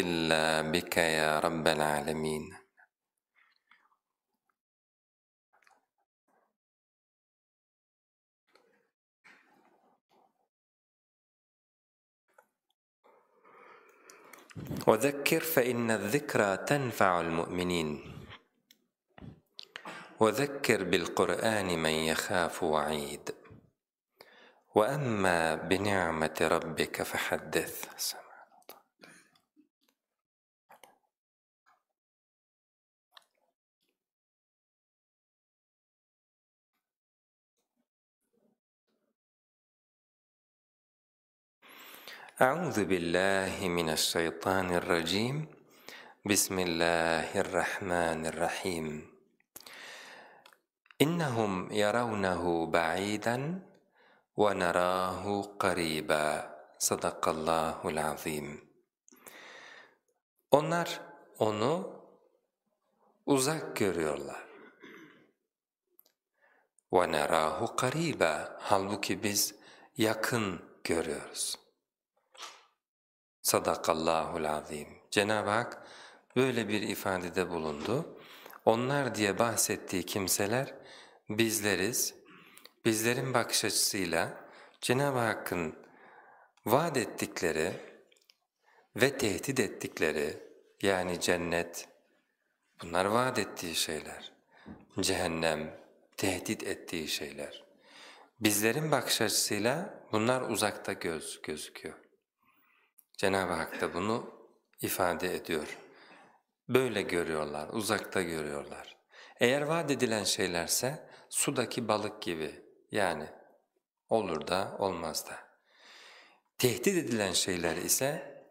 إلا بك يا رب العالمين. وذكر فإن الذكرى تنفع المؤمنين. وذكر بالقرآن من يخاف وعيد. وأما بنعمة ربك فحدث. أعوذ بالله من الشيطان الرجيم بسم الله الرحمن الرحيم إنهم يرونه بعيدا ونراه قريبا صدق الله العظيم Onlar onu uzak görüyorlar. وَنَرَاهُ قَرِيبًا Halbuki biz yakın görüyoruz. Sadakallahul azim. Cenab-ı Hak böyle bir ifadede bulundu. Onlar diye bahsettiği kimseler bizleriz. Bizlerin bakış açısıyla Cenab-ı Hakk'ın vaat ettikleri ve tehdit ettikleri yani cennet bunlar vaat ettiği şeyler. Cehennem tehdit ettiği şeyler. Bizlerin bakış açısıyla bunlar uzakta göz gözüküyor. Cenab-ı Hak da bunu ifade ediyor. Böyle görüyorlar, uzakta görüyorlar. Eğer vaat edilen şeylerse sudaki balık gibi yani olur da olmaz da. Tehdit edilen şeyler ise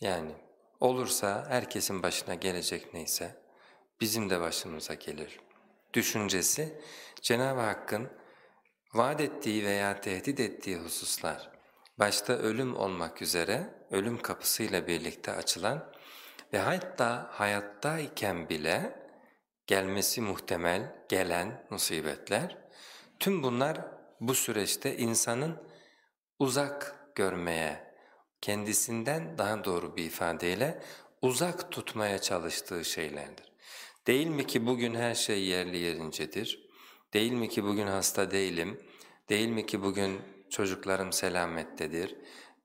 yani olursa herkesin başına gelecek neyse bizim de başımıza gelir. Düşüncesi Cenab-ı Hakk'ın vaat ettiği veya tehdit ettiği hususlar başta ölüm olmak üzere ölüm kapısıyla birlikte açılan ve hatta hayattayken bile gelmesi muhtemel gelen musibetler, tüm bunlar bu süreçte insanın uzak görmeye, kendisinden daha doğru bir ifadeyle uzak tutmaya çalıştığı şeylerdir. Değil mi ki bugün her şey yerli yerincedir? Değil mi ki bugün hasta değilim? Değil mi ki bugün çocuklarım selamettedir?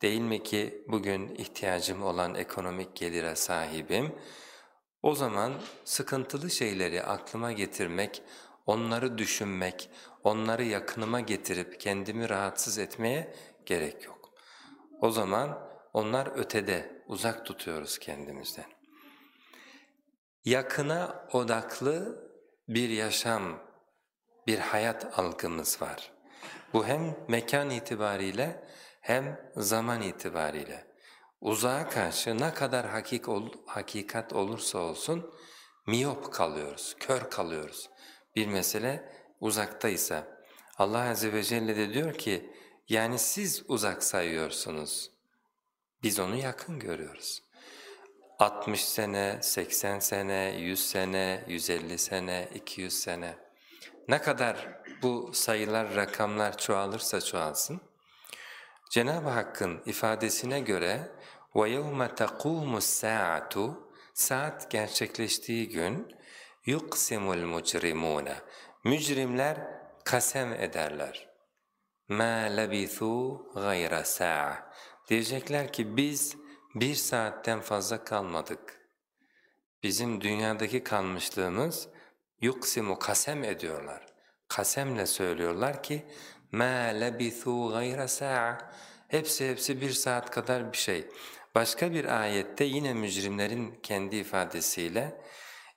Değil mi ki bugün ihtiyacım olan ekonomik gelire sahibim? O zaman sıkıntılı şeyleri aklıma getirmek, onları düşünmek, onları yakınıma getirip kendimi rahatsız etmeye gerek yok. O zaman onlar ötede, uzak tutuyoruz kendimizden. Yakına odaklı bir yaşam, bir hayat algımız var. Bu hem mekan itibariyle hem zaman itibariyle. Uzağa karşı ne kadar hakik ol, hakikat olursa olsun miyop kalıyoruz, kör kalıyoruz. Bir mesele uzaktaysa Allah Azze ve Celle de diyor ki yani siz uzak sayıyorsunuz, biz onu yakın görüyoruz. 60 sene, 80 sene, 100 sene, 150 sene, 200 sene ne kadar bu sayılar, rakamlar çoğalırsa çoğalsın, Cenab-ı Hakk'ın ifadesine göre وَيَوْمَ تَقُومُ السَّاعَةُ Saat gerçekleştiği gün يُقْسِمُ الْمُجْرِمُونَ Mücrimler kasem ederler. مَا لَبِثُوا غَيْرَ سَاعَةً Diyecekler ki biz bir saatten fazla kalmadık. Bizim dünyadaki kalmışlığımız yuksimu kasem ediyorlar. Kasemle söylüyorlar ki مَا لَبِثُوا غَيْرَ سَاعَةً Hepsi hepsi bir saat kadar bir şey. Başka bir ayette yine mücrimlerin kendi ifadesiyle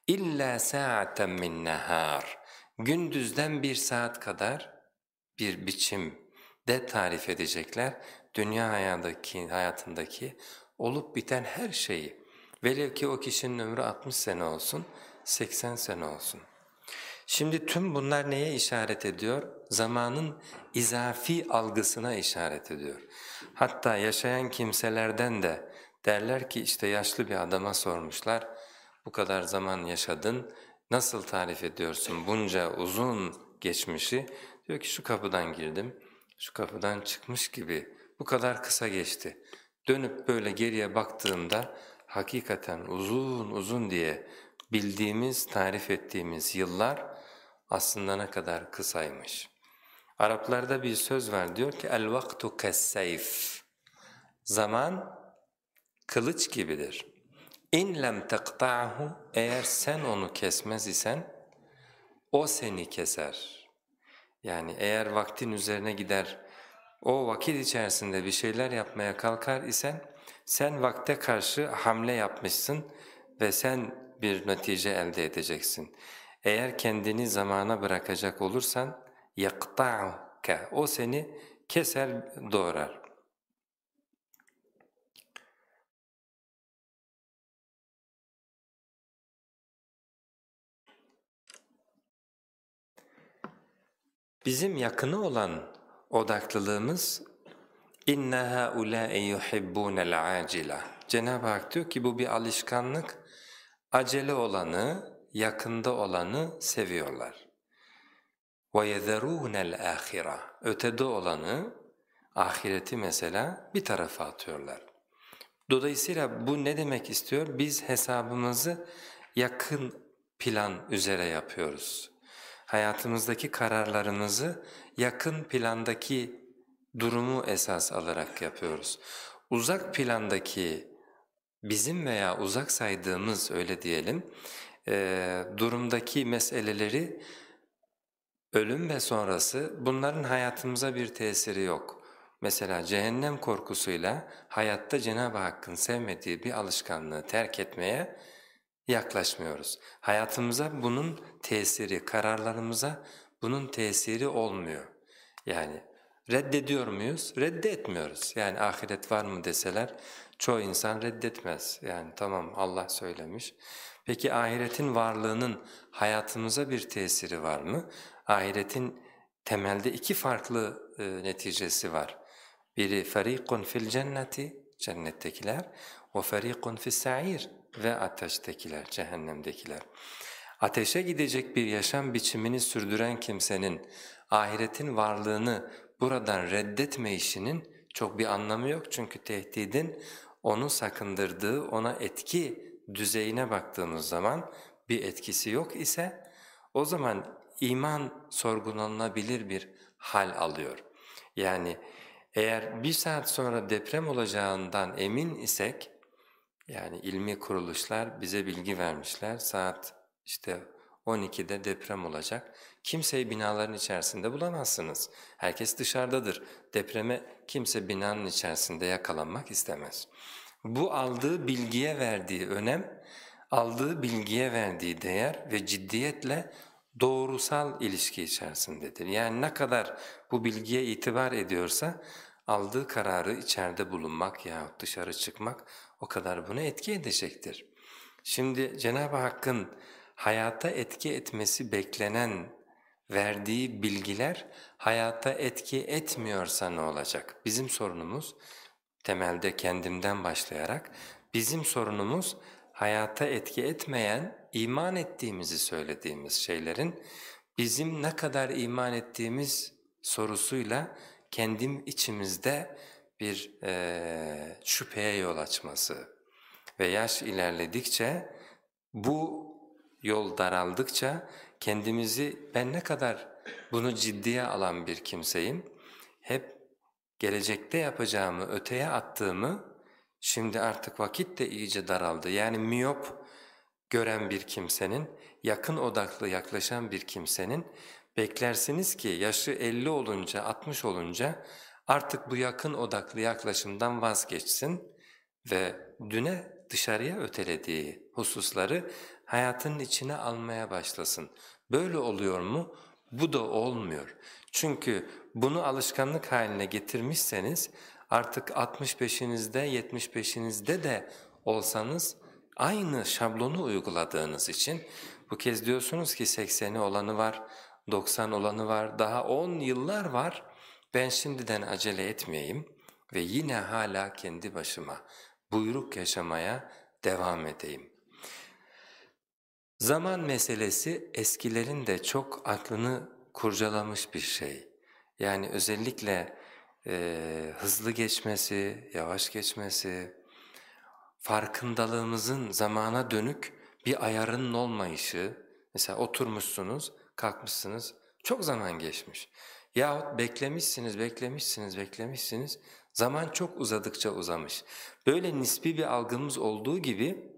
illa sa'aten min nahar gündüzden bir saat kadar bir biçim de tarif edecekler dünya hayatındaki, hayatındaki olup biten her şeyi. Velev ki o kişinin ömrü 60 sene olsun, 80 sene olsun. Şimdi tüm bunlar neye işaret ediyor? Zamanın izafi algısına işaret ediyor. Hatta yaşayan kimselerden de derler ki işte yaşlı bir adama sormuşlar, bu kadar zaman yaşadın, nasıl tarif ediyorsun bunca uzun geçmişi? Diyor ki şu kapıdan girdim, şu kapıdan çıkmış gibi bu kadar kısa geçti. Dönüp böyle geriye baktığımda hakikaten uzun uzun diye bildiğimiz, tarif ettiğimiz yıllar aslında ne kadar kısaymış. Araplarda bir söz var diyor ki el vaktu kesseyf. Zaman kılıç gibidir. İn lem teqta'hu eğer sen onu kesmez isen o seni keser. Yani eğer vaktin üzerine gider o vakit içerisinde bir şeyler yapmaya kalkar isen sen vakte karşı hamle yapmışsın ve sen bir netice elde edeceksin. Eğer kendini zamana bırakacak olursan yakta'uke o seni keser doğrar. Bizim yakını olan odaklılığımız inna haula'i yuhibbunel acila. Cenab-ı Hak diyor ki bu bir alışkanlık. Acele olanı, yakında olanı seviyorlar. وَيَذَرُونَ الْآخِرَةِ Ötede olanı, ahireti mesela bir tarafa atıyorlar. Dolayısıyla bu ne demek istiyor? Biz hesabımızı yakın plan üzere yapıyoruz. Hayatımızdaki kararlarımızı yakın plandaki durumu esas alarak yapıyoruz. Uzak plandaki bizim veya uzak saydığımız öyle diyelim e, durumdaki meseleleri ölüm ve sonrası bunların hayatımıza bir tesiri yok. Mesela cehennem korkusuyla hayatta Cenab-ı Hakk'ın sevmediği bir alışkanlığı terk etmeye yaklaşmıyoruz. Hayatımıza bunun tesiri, kararlarımıza bunun tesiri olmuyor. Yani reddediyor muyuz? Reddetmiyoruz. Yani ahiret var mı deseler çoğu insan reddetmez. Yani tamam Allah söylemiş. Peki ahiretin varlığının hayatımıza bir tesiri var mı? Ahiretin temelde iki farklı e, neticesi var. Biri fariqun fil cenneti, cennettekiler ve fariqun fis sa'ir ve ateştekiler, cehennemdekiler. Ateşe gidecek bir yaşam biçimini sürdüren kimsenin ahiretin varlığını buradan reddetme işinin çok bir anlamı yok çünkü tehdidin onu sakındırdığı, ona etki düzeyine baktığımız zaman bir etkisi yok ise o zaman iman sorgulanabilir bir hal alıyor. Yani eğer bir saat sonra deprem olacağından emin isek, yani ilmi kuruluşlar bize bilgi vermişler, saat işte 12'de deprem olacak. Kimseyi binaların içerisinde bulamazsınız. Herkes dışarıdadır. Depreme kimse binanın içerisinde yakalanmak istemez. Bu aldığı bilgiye verdiği önem, aldığı bilgiye verdiği değer ve ciddiyetle doğrusal ilişki içerisindedir. Yani ne kadar bu bilgiye itibar ediyorsa aldığı kararı içeride bulunmak yahut dışarı çıkmak o kadar buna etki edecektir. Şimdi Cenab-ı Hakk'ın hayata etki etmesi beklenen verdiği bilgiler hayata etki etmiyorsa ne olacak? Bizim sorunumuz temelde kendimden başlayarak bizim sorunumuz hayata etki etmeyen, iman ettiğimizi söylediğimiz şeylerin bizim ne kadar iman ettiğimiz sorusuyla kendim içimizde bir e, şüpheye yol açması ve yaş ilerledikçe bu yol daraldıkça kendimizi ben ne kadar bunu ciddiye alan bir kimseyim, hep gelecekte yapacağımı öteye attığımı Şimdi artık vakit de iyice daraldı. Yani miyop gören bir kimsenin, yakın odaklı yaklaşan bir kimsenin beklersiniz ki yaşı 50 olunca, 60 olunca artık bu yakın odaklı yaklaşımdan vazgeçsin ve düne dışarıya ötelediği hususları hayatın içine almaya başlasın. Böyle oluyor mu? Bu da olmuyor. Çünkü bunu alışkanlık haline getirmişseniz artık 65'inizde 75'inizde de olsanız aynı şablonu uyguladığınız için bu kez diyorsunuz ki 80'i olanı var, 90 olanı var, daha 10 yıllar var ben şimdiden acele etmeyeyim ve yine hala kendi başıma buyruk yaşamaya devam edeyim. Zaman meselesi eskilerin de çok aklını kurcalamış bir şey. Yani özellikle e, hızlı geçmesi, yavaş geçmesi, farkındalığımızın zamana dönük bir ayarının olmayışı, mesela oturmuşsunuz, kalkmışsınız, çok zaman geçmiş. Yahut beklemişsiniz, beklemişsiniz, beklemişsiniz, zaman çok uzadıkça uzamış. Böyle nispi bir algımız olduğu gibi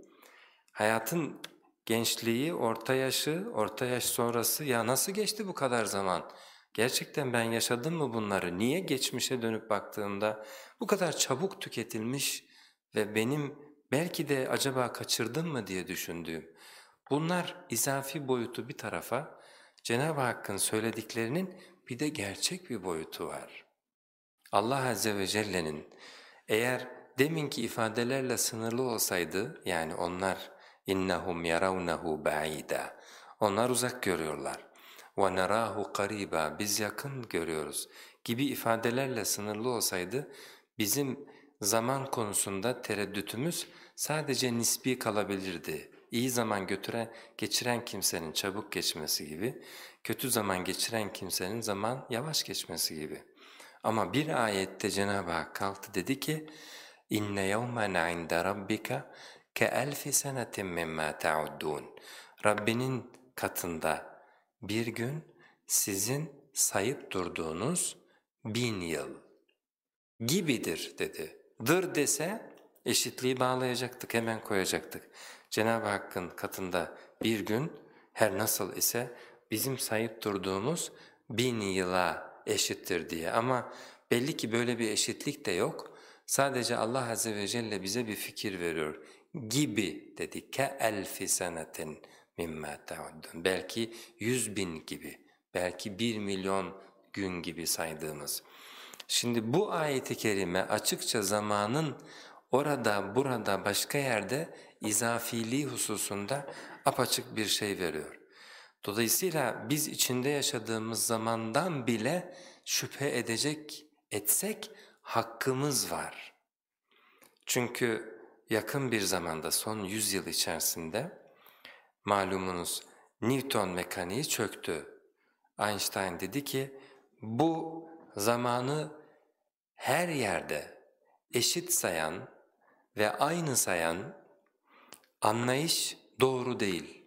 hayatın gençliği, orta yaşı, orta yaş sonrası ya nasıl geçti bu kadar zaman? Gerçekten ben yaşadım mı bunları? Niye geçmişe dönüp baktığımda bu kadar çabuk tüketilmiş ve benim belki de acaba kaçırdım mı diye düşündüğüm. Bunlar izafi boyutu bir tarafa, Cenab-ı Hakk'ın söylediklerinin bir de gerçek bir boyutu var. Allah Azze ve Celle'nin eğer deminki ifadelerle sınırlı olsaydı, yani onlar innahum yarawnahu ba'ida. Onlar uzak görüyorlar. Ve narahu qariba. Biz yakın görüyoruz gibi ifadelerle sınırlı olsaydı bizim zaman konusunda tereddütümüz sadece nispi kalabilirdi. İyi zaman götüren, geçiren kimsenin çabuk geçmesi gibi, kötü zaman geçiren kimsenin zaman yavaş geçmesi gibi. Ama bir ayette Cenab-ı Hak kalktı dedi ki, اِنَّ يَوْمًا عِنْدَ رَبِّكَ كَأَلْفِ سَنَةٍ مِمَّا تَعُدُّونَ Rabbinin katında bir gün sizin sayıp durduğunuz bin yıl gibidir dedi. Dır dese eşitliği bağlayacaktık, hemen koyacaktık. Cenab-ı Hakk'ın katında bir gün her nasıl ise bizim sayıp durduğumuz bin yıla eşittir diye. Ama belli ki böyle bir eşitlik de yok. Sadece Allah Azze ve Celle bize bir fikir veriyor gibi dedi. Ke elfi senetin Belki yüz bin gibi, belki bir milyon gün gibi saydığımız. Şimdi bu ayeti kerime açıkça zamanın orada, burada, başka yerde izafiliği hususunda apaçık bir şey veriyor. Dolayısıyla biz içinde yaşadığımız zamandan bile şüphe edecek etsek hakkımız var. Çünkü yakın bir zamanda son yüzyıl içerisinde malumunuz Newton mekaniği çöktü. Einstein dedi ki bu zamanı her yerde eşit sayan ve aynı sayan anlayış doğru değil.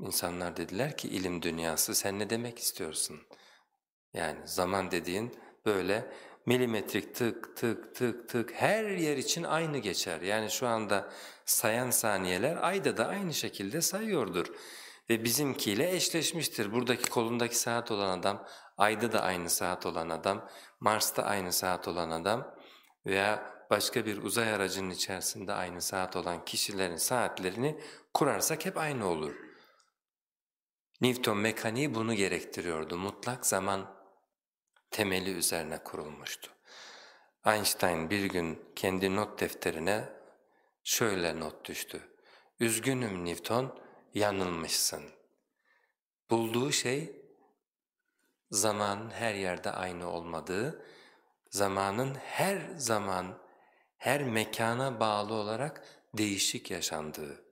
İnsanlar dediler ki ilim dünyası sen ne demek istiyorsun? Yani zaman dediğin böyle milimetrik tık tık tık tık her yer için aynı geçer. Yani şu anda sayan saniyeler ayda da aynı şekilde sayıyordur. Ve bizimkiyle eşleşmiştir. Buradaki kolundaki saat olan adam, ayda da aynı saat olan adam, Mars'ta aynı saat olan adam veya başka bir uzay aracının içerisinde aynı saat olan kişilerin saatlerini kurarsak hep aynı olur. Newton mekaniği bunu gerektiriyordu. Mutlak zaman temeli üzerine kurulmuştu. Einstein bir gün kendi not defterine şöyle not düştü. Üzgünüm Newton, yanılmışsın. Bulduğu şey zamanın her yerde aynı olmadığı, zamanın her zaman, her mekana bağlı olarak değişik yaşandığı.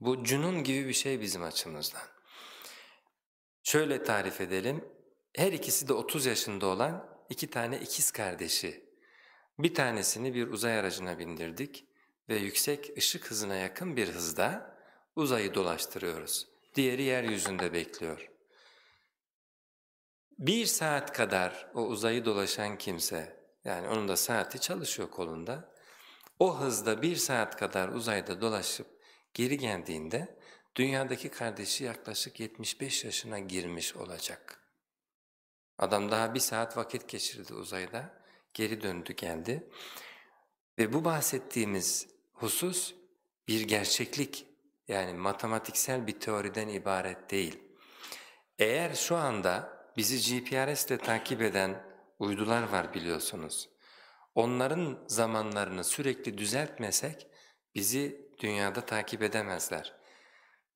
Bu cunun gibi bir şey bizim açımızdan. Şöyle tarif edelim, her ikisi de 30 yaşında olan iki tane ikiz kardeşi. Bir tanesini bir uzay aracına bindirdik ve yüksek ışık hızına yakın bir hızda uzayı dolaştırıyoruz. Diğeri yeryüzünde bekliyor. Bir saat kadar o uzayı dolaşan kimse, yani onun da saati çalışıyor kolunda, o hızda bir saat kadar uzayda dolaşıp geri geldiğinde dünyadaki kardeşi yaklaşık 75 yaşına girmiş olacak. Adam daha bir saat vakit geçirdi uzayda, geri döndü geldi. Ve bu bahsettiğimiz husus bir gerçeklik yani matematiksel bir teoriden ibaret değil. Eğer şu anda bizi GPRS ile takip eden uydular var biliyorsunuz. Onların zamanlarını sürekli düzeltmesek bizi dünyada takip edemezler.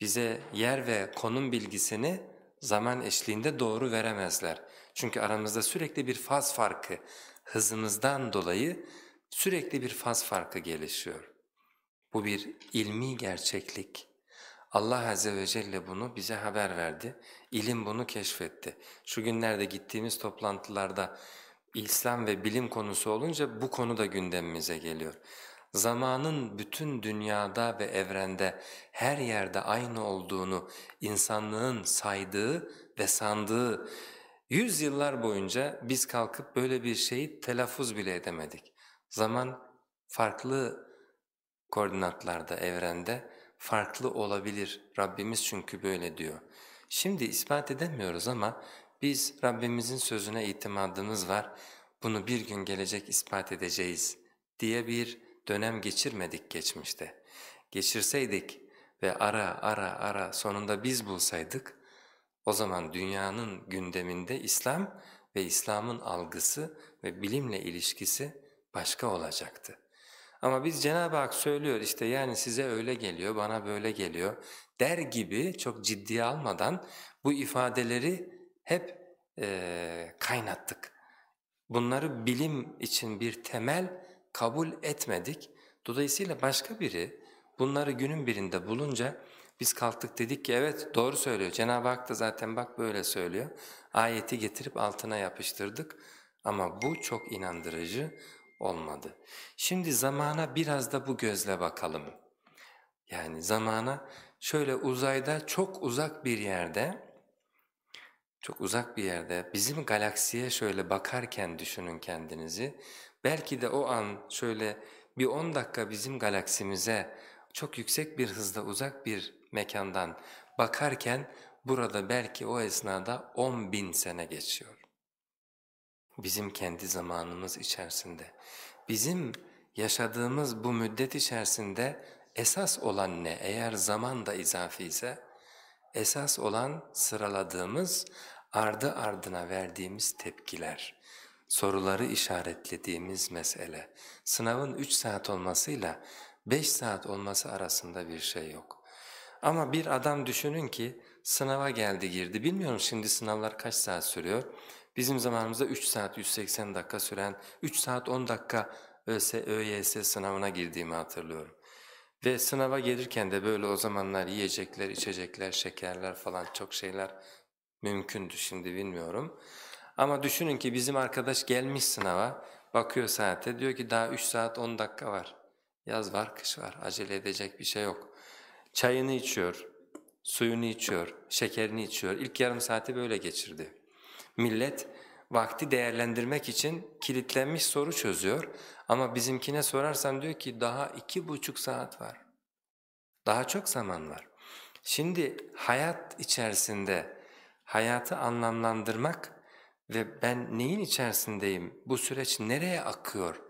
Bize yer ve konum bilgisini zaman eşliğinde doğru veremezler. Çünkü aramızda sürekli bir faz farkı, hızımızdan dolayı sürekli bir faz farkı gelişiyor. Bu bir ilmi gerçeklik. Allah Azze ve Celle bunu bize haber verdi, ilim bunu keşfetti. Şu günlerde gittiğimiz toplantılarda İslam ve bilim konusu olunca bu konu da gündemimize geliyor. zamanın bütün dünyada ve evrende her yerde aynı olduğunu insanlığın saydığı ve sandığı yüz yıllar boyunca biz kalkıp böyle bir şeyi telaffuz bile edemedik. Zaman farklı koordinatlarda evrende farklı olabilir. Rabbimiz çünkü böyle diyor. Şimdi ispat edemiyoruz ama biz Rabbimizin sözüne itimadımız var. Bunu bir gün gelecek ispat edeceğiz diye bir dönem geçirmedik geçmişte. Geçirseydik ve ara ara ara sonunda biz bulsaydık o zaman dünyanın gündeminde İslam ve İslam'ın algısı ve bilimle ilişkisi başka olacaktı. Ama biz Cenab-ı Hak söylüyor işte yani size öyle geliyor, bana böyle geliyor der gibi çok ciddiye almadan bu ifadeleri hep e, kaynattık. Bunları bilim için bir temel kabul etmedik. Dolayısıyla başka biri bunları günün birinde bulunca biz kalktık dedik ki evet doğru söylüyor. Cenab-ı Hak da zaten bak böyle söylüyor. Ayeti getirip altına yapıştırdık ama bu çok inandırıcı olmadı. Şimdi zamana biraz da bu gözle bakalım. Yani zamana şöyle uzayda çok uzak bir yerde, çok uzak bir yerde bizim galaksiye şöyle bakarken düşünün kendinizi. Belki de o an şöyle bir on dakika bizim galaksimize çok yüksek bir hızda uzak bir mekandan bakarken burada belki o esnada on bin sene geçiyor. Bizim kendi zamanımız içerisinde. Bizim yaşadığımız bu müddet içerisinde esas olan ne? Eğer zaman da izafi ise, esas olan sıraladığımız, ardı ardına verdiğimiz tepkiler, soruları işaretlediğimiz mesele. Sınavın üç saat olmasıyla beş saat olması arasında bir şey yok. Ama bir adam düşünün ki sınava geldi girdi. Bilmiyorum şimdi sınavlar kaç saat sürüyor. Bizim zamanımızda 3 saat 180 dakika süren 3 saat 10 dakika ÖS, ÖYS sınavına girdiğimi hatırlıyorum. Ve sınava gelirken de böyle o zamanlar yiyecekler, içecekler, şekerler falan çok şeyler mümkündü şimdi bilmiyorum. Ama düşünün ki bizim arkadaş gelmiş sınava, bakıyor saate diyor ki daha 3 saat 10 dakika var. Yaz var, kış var, acele edecek bir şey yok. Çayını içiyor, suyunu içiyor, şekerini içiyor. İlk yarım saati böyle geçirdi. Millet vakti değerlendirmek için kilitlenmiş soru çözüyor ama bizimkine sorarsan diyor ki daha iki buçuk saat var. Daha çok zaman var. Şimdi hayat içerisinde hayatı anlamlandırmak ve ben neyin içerisindeyim, bu süreç nereye akıyor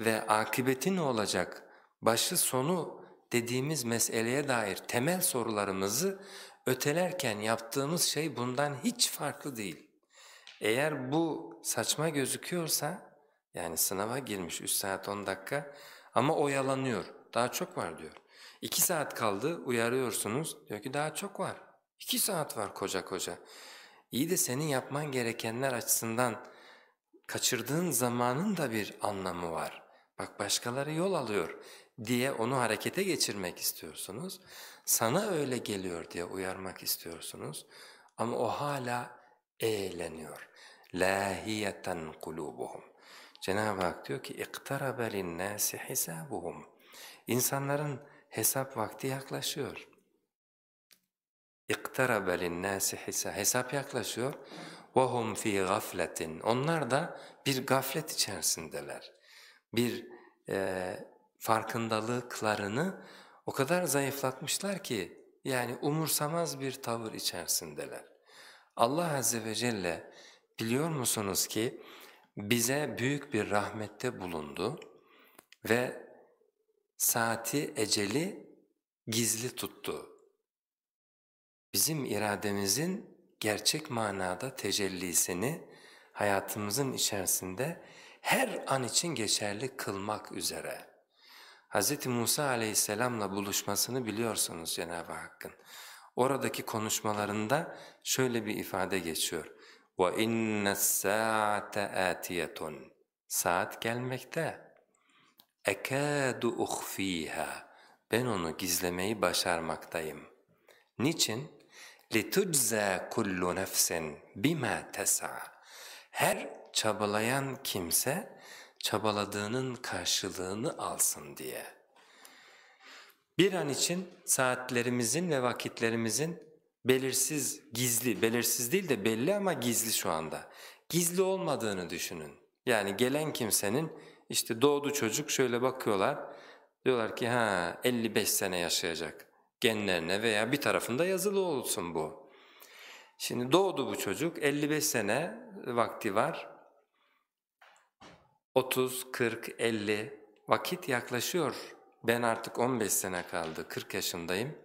ve akıbeti ne olacak, başı sonu dediğimiz meseleye dair temel sorularımızı ötelerken yaptığımız şey bundan hiç farklı değil. Eğer bu saçma gözüküyorsa, yani sınava girmiş 3 saat 10 dakika ama oyalanıyor, daha çok var diyor. 2 saat kaldı, uyarıyorsunuz, diyor ki daha çok var. 2 saat var koca koca. İyi de senin yapman gerekenler açısından kaçırdığın zamanın da bir anlamı var. Bak başkaları yol alıyor diye onu harekete geçirmek istiyorsunuz. Sana öyle geliyor diye uyarmak istiyorsunuz. Ama o hala eğleniyor. Lahiyeten kulubuhum. Cenab-ı Hak diyor ki اِقْتَرَبَ لِلنَّاسِ حِسَابُهُمْ İnsanların hesap vakti yaklaşıyor. اِقْتَرَبَ لِلنَّاسِ حِسَابُ Hesap yaklaşıyor. وَهُمْ فِي غَفْلَةٍ Onlar da bir gaflet içerisindeler. Bir e, farkındalıklarını o kadar zayıflatmışlar ki yani umursamaz bir tavır içerisindeler. Allah Azze ve Celle biliyor musunuz ki bize büyük bir rahmette bulundu ve saati, eceli gizli tuttu. Bizim irademizin gerçek manada tecellisini hayatımızın içerisinde her an için geçerli kılmak üzere. Hz. Musa aleyhisselamla buluşmasını biliyorsunuz Cenab-ı Hakk'ın. Oradaki konuşmalarında şöyle bir ifade geçiyor. وَاِنَّ السَّاعَةَ آتِيَةٌ Saat gelmekte. اَكَادُ اُخْف۪يهَا Ben onu gizlemeyi başarmaktayım. Niçin? لِتُجْزَى كُلُّ نَفْسٍ بِمَا تَسْعَى Her çabalayan kimse çabaladığının karşılığını alsın diye. Bir an için saatlerimizin ve vakitlerimizin belirsiz, gizli, belirsiz değil de belli ama gizli şu anda. Gizli olmadığını düşünün. Yani gelen kimsenin işte doğdu çocuk şöyle bakıyorlar, diyorlar ki ha 55 sene yaşayacak genlerine veya bir tarafında yazılı olsun bu. Şimdi doğdu bu çocuk, 55 sene vakti var. 30, 40, 50 vakit yaklaşıyor. Ben artık 15 sene kaldı, 40 yaşındayım.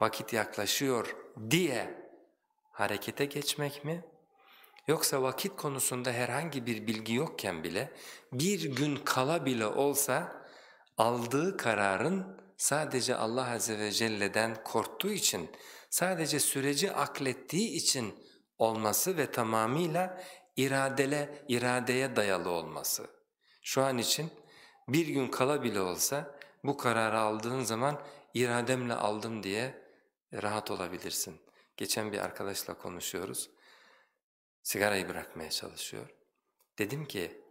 Vakit yaklaşıyor diye harekete geçmek mi? Yoksa vakit konusunda herhangi bir bilgi yokken bile bir gün kala bile olsa aldığı kararın sadece Allah Azze ve Celle'den korktuğu için, sadece süreci aklettiği için olması ve tamamıyla iradele, iradeye dayalı olması. Şu an için bir gün kala bile olsa bu kararı aldığın zaman irademle aldım diye rahat olabilirsin. Geçen bir arkadaşla konuşuyoruz. Sigarayı bırakmaya çalışıyor. Dedim ki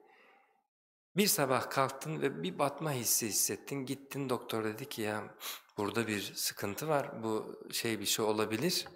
bir sabah kalktın ve bir batma hissi hissettin. Gittin doktor dedi ki ya burada bir sıkıntı var. Bu şey bir şey olabilir.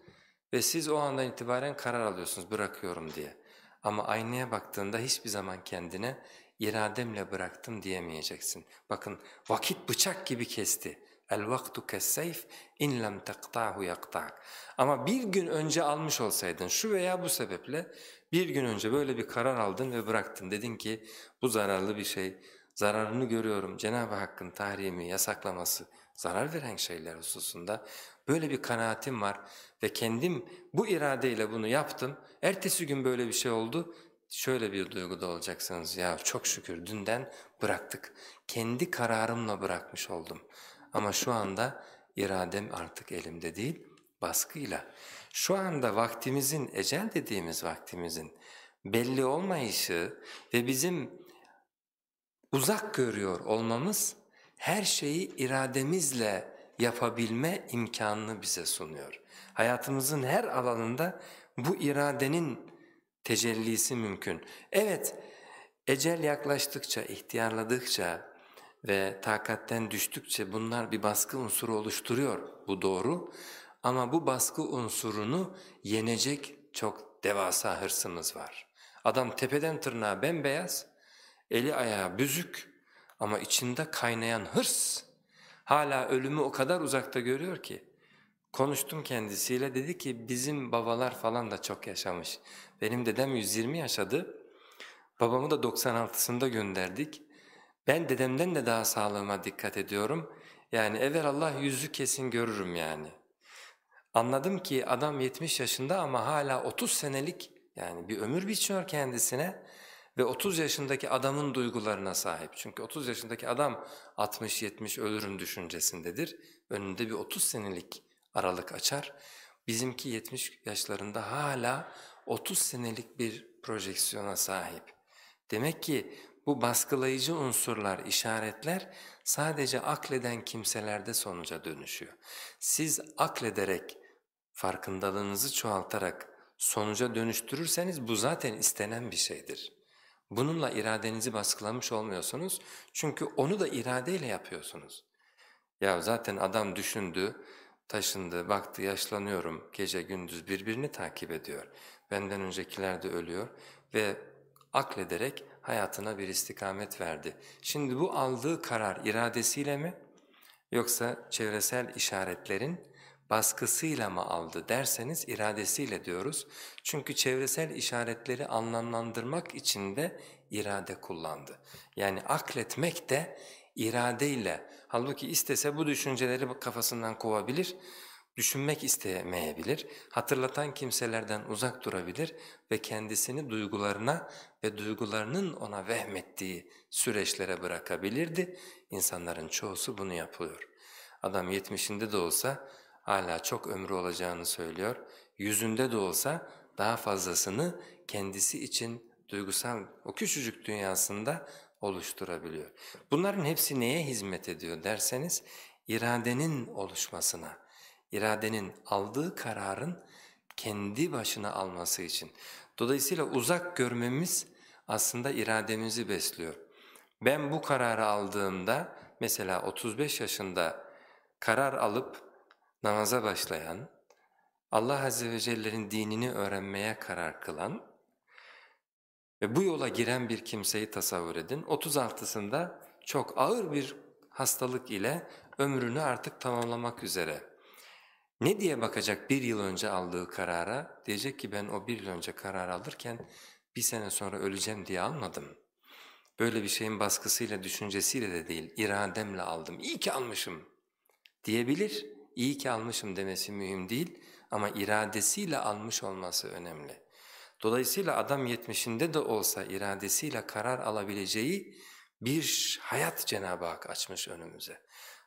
Ve siz o andan itibaren karar alıyorsunuz bırakıyorum diye. Ama aynaya baktığında hiçbir zaman kendine irademle bıraktım diyemeyeceksin. Bakın vakit bıçak gibi kesti. El vaktu kesseyf in lem taqta'hu yaqta'k. Ama bir gün önce almış olsaydın şu veya bu sebeple bir gün önce böyle bir karar aldın ve bıraktın. Dedin ki bu zararlı bir şey, zararını görüyorum. Cenab-ı Hakk'ın tahrimi, yasaklaması, zarar veren şeyler hususunda böyle bir kanaatim var ve kendim bu iradeyle bunu yaptım. Ertesi gün böyle bir şey oldu. Şöyle bir duyguda olacaksınız ya çok şükür dünden bıraktık. Kendi kararımla bırakmış oldum. Ama şu anda iradem artık elimde değil, baskıyla. Şu anda vaktimizin, ecel dediğimiz vaktimizin belli olmayışı ve bizim uzak görüyor olmamız her şeyi irademizle yapabilme imkanını bize sunuyor. Hayatımızın her alanında bu iradenin tecellisi mümkün. Evet, ecel yaklaştıkça, ihtiyarladıkça ve takatten düştükçe bunlar bir baskı unsuru oluşturuyor. Bu doğru ama bu baskı unsurunu yenecek çok devasa hırsımız var. Adam tepeden tırnağa bembeyaz, eli ayağı büzük ama içinde kaynayan hırs. Hala ölümü o kadar uzakta görüyor ki. Konuştum kendisiyle dedi ki bizim babalar falan da çok yaşamış. Benim dedem 120 yaşadı. Babamı da 96'sında gönderdik. Ben dedemden de daha sağlığıma dikkat ediyorum. Yani evvel Allah yüzü kesin görürüm yani. Anladım ki adam 70 yaşında ama hala 30 senelik yani bir ömür biçiyor kendisine ve 30 yaşındaki adamın duygularına sahip. Çünkü 30 yaşındaki adam 60-70 ölürüm düşüncesindedir. Önünde bir 30 senelik aralık açar. Bizimki 70 yaşlarında hala 30 senelik bir projeksiyona sahip. Demek ki bu baskılayıcı unsurlar, işaretler sadece akleden kimselerde sonuca dönüşüyor. Siz aklederek, farkındalığınızı çoğaltarak sonuca dönüştürürseniz bu zaten istenen bir şeydir. Bununla iradenizi baskılamış olmuyorsunuz çünkü onu da iradeyle yapıyorsunuz. Ya zaten adam düşündü, taşındı, baktı yaşlanıyorum, gece gündüz birbirini takip ediyor. Benden öncekiler de ölüyor ve aklederek hayatına bir istikamet verdi. Şimdi bu aldığı karar iradesiyle mi yoksa çevresel işaretlerin baskısıyla mı aldı derseniz iradesiyle diyoruz. Çünkü çevresel işaretleri anlamlandırmak için de irade kullandı. Yani akletmek de iradeyle, halbuki istese bu düşünceleri kafasından kovabilir, düşünmek istemeyebilir, hatırlatan kimselerden uzak durabilir ve kendisini duygularına ve duygularının ona vehmettiği süreçlere bırakabilirdi. İnsanların çoğusu bunu yapıyor. Adam yetmişinde de olsa hala çok ömrü olacağını söylüyor. Yüzünde de olsa daha fazlasını kendisi için duygusal o küçücük dünyasında oluşturabiliyor. Bunların hepsi neye hizmet ediyor derseniz iradenin oluşmasına, iradenin aldığı kararın kendi başına alması için. Dolayısıyla uzak görmemiz aslında irademizi besliyor. Ben bu kararı aldığımda mesela 35 yaşında karar alıp namaza başlayan, Allah Azze ve Celle'nin dinini öğrenmeye karar kılan ve bu yola giren bir kimseyi tasavvur edin. 36'sında çok ağır bir hastalık ile ömrünü artık tamamlamak üzere. Ne diye bakacak bir yıl önce aldığı karara? Diyecek ki ben o bir yıl önce karar alırken bir sene sonra öleceğim diye almadım. Böyle bir şeyin baskısıyla, düşüncesiyle de değil, irademle aldım. İyi ki almışım diyebilir. İyi ki almışım demesi mühim değil ama iradesiyle almış olması önemli. Dolayısıyla adam yetmişinde de olsa iradesiyle karar alabileceği bir hayat Cenab-ı Hak açmış önümüze.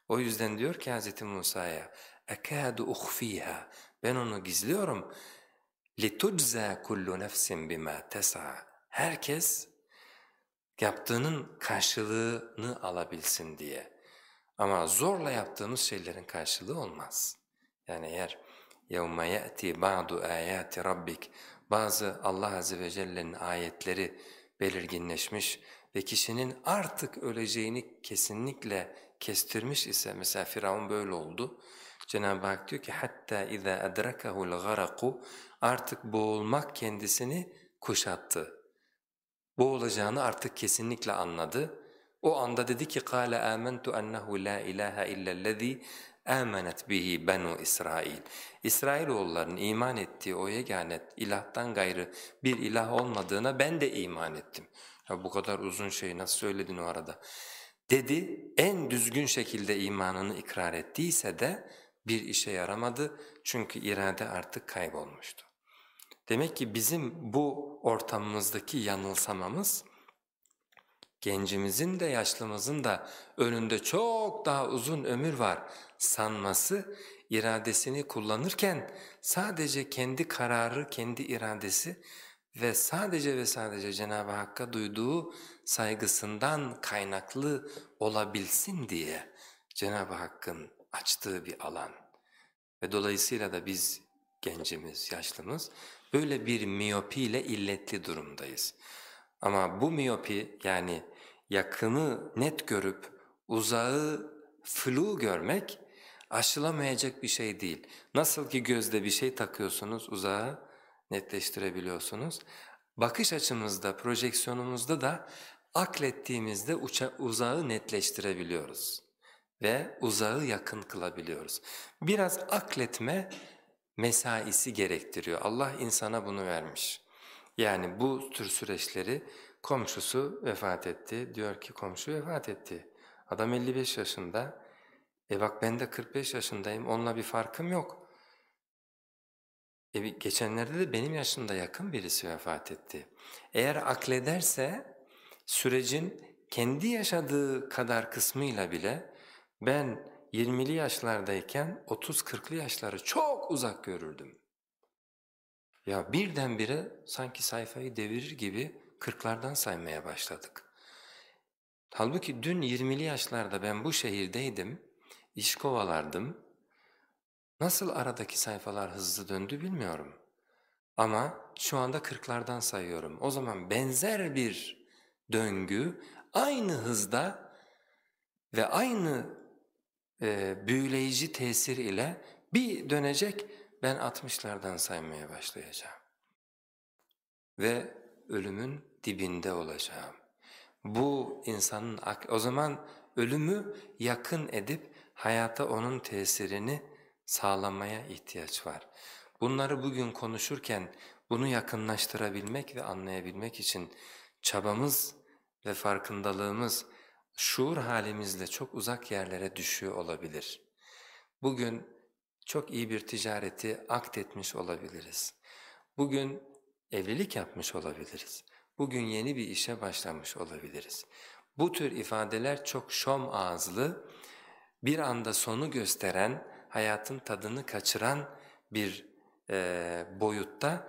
O yüzden diyor ki Hz. Musa'ya اَكَادُ اُخْفِيهَا Ben onu gizliyorum. لِتُجْزَى كُلُّ نَفْسٍ بِمَا تَسَعَى Herkes yaptığının karşılığını alabilsin diye. Ama zorla yaptığımız şeylerin karşılığı olmaz. Yani eğer يَوْمَ يَأْتِي بَعْدُ آيَاتِ رَبِّكَ Bazı Allah Azze ve Celle'nin ayetleri belirginleşmiş ve kişinin artık öleceğini kesinlikle kestirmiş ise mesela Firavun böyle oldu. Cenab-ı Hak diyor ki hatta iza adrakahu'l garaku artık boğulmak kendisini kuşattı. Boğulacağını artık kesinlikle anladı. O anda dedi ki kâle âmentu ennehu la ilahe illellezî âmenet bihi benu İsrail. İsrailoğullarının iman ettiği o yegane ilahtan gayrı bir ilah olmadığına ben de iman ettim. Ya bu kadar uzun şeyi nasıl söyledin o arada? Dedi en düzgün şekilde imanını ikrar ettiyse de bir işe yaramadı çünkü irade artık kaybolmuştu. Demek ki bizim bu ortamımızdaki yanılsamamız gencimizin de yaşlımızın da önünde çok daha uzun ömür var sanması iradesini kullanırken sadece kendi kararı, kendi iradesi ve sadece ve sadece Cenab-ı Hakk'a duyduğu saygısından kaynaklı olabilsin diye Cenab-ı Hakk'ın açtığı bir alan. Ve dolayısıyla da biz gencimiz, yaşlımız böyle bir miyopiyle illetli durumdayız. Ama bu miyopi yani yakını net görüp uzağı flu görmek aşılamayacak bir şey değil. Nasıl ki gözde bir şey takıyorsunuz uzağı netleştirebiliyorsunuz. Bakış açımızda, projeksiyonumuzda da aklettiğimizde uzağı netleştirebiliyoruz ve uzağı yakın kılabiliyoruz. Biraz akletme mesaisi gerektiriyor. Allah insana bunu vermiş. Yani bu tür süreçleri komşusu vefat etti. Diyor ki komşu vefat etti. Adam 55 yaşında. E bak ben de 45 yaşındayım. Onunla bir farkım yok. E geçenlerde de benim yaşımda yakın birisi vefat etti. Eğer aklederse sürecin kendi yaşadığı kadar kısmıyla bile ben 20'li yaşlardayken 30-40'lı yaşları çok uzak görürdüm. Ya birdenbire sanki sayfayı devirir gibi kırklardan saymaya başladık. Halbuki dün 20'li yaşlarda ben bu şehirdeydim, iş kovalardım. Nasıl aradaki sayfalar hızlı döndü bilmiyorum. Ama şu anda kırklardan sayıyorum. O zaman benzer bir döngü aynı hızda ve aynı e, büyüleyici tesir ile bir dönecek ben 60'lardan saymaya başlayacağım. Ve ölümün dibinde olacağım. Bu insanın o zaman ölümü yakın edip hayata onun tesirini sağlamaya ihtiyaç var. Bunları bugün konuşurken bunu yakınlaştırabilmek ve anlayabilmek için çabamız ve farkındalığımız şuur halimizle çok uzak yerlere düşüyor olabilir. Bugün çok iyi bir ticareti aktetmiş olabiliriz. Bugün evlilik yapmış olabiliriz. Bugün yeni bir işe başlamış olabiliriz. Bu tür ifadeler çok şom ağızlı, bir anda sonu gösteren, hayatın tadını kaçıran bir e, boyutta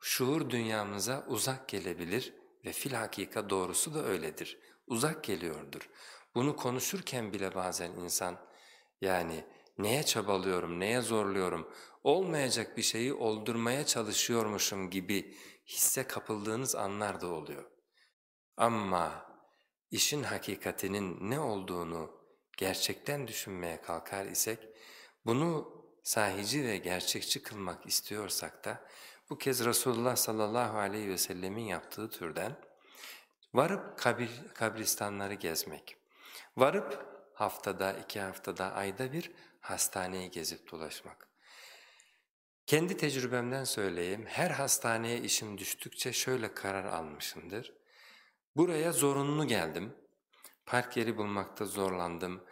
şuur dünyamıza uzak gelebilir ve fil hakika doğrusu da öyledir uzak geliyordur. Bunu konuşurken bile bazen insan yani neye çabalıyorum, neye zorluyorum, olmayacak bir şeyi oldurmaya çalışıyormuşum gibi hisse kapıldığınız anlar da oluyor. Ama işin hakikatinin ne olduğunu gerçekten düşünmeye kalkar isek, bunu sahici ve gerçekçi kılmak istiyorsak da bu kez Resulullah sallallahu aleyhi ve sellemin yaptığı türden varıp kabir, kabristanları gezmek, varıp haftada, iki haftada, ayda bir hastaneyi gezip dolaşmak. Kendi tecrübemden söyleyeyim, her hastaneye işim düştükçe şöyle karar almışımdır. Buraya zorunlu geldim, park yeri bulmakta zorlandım,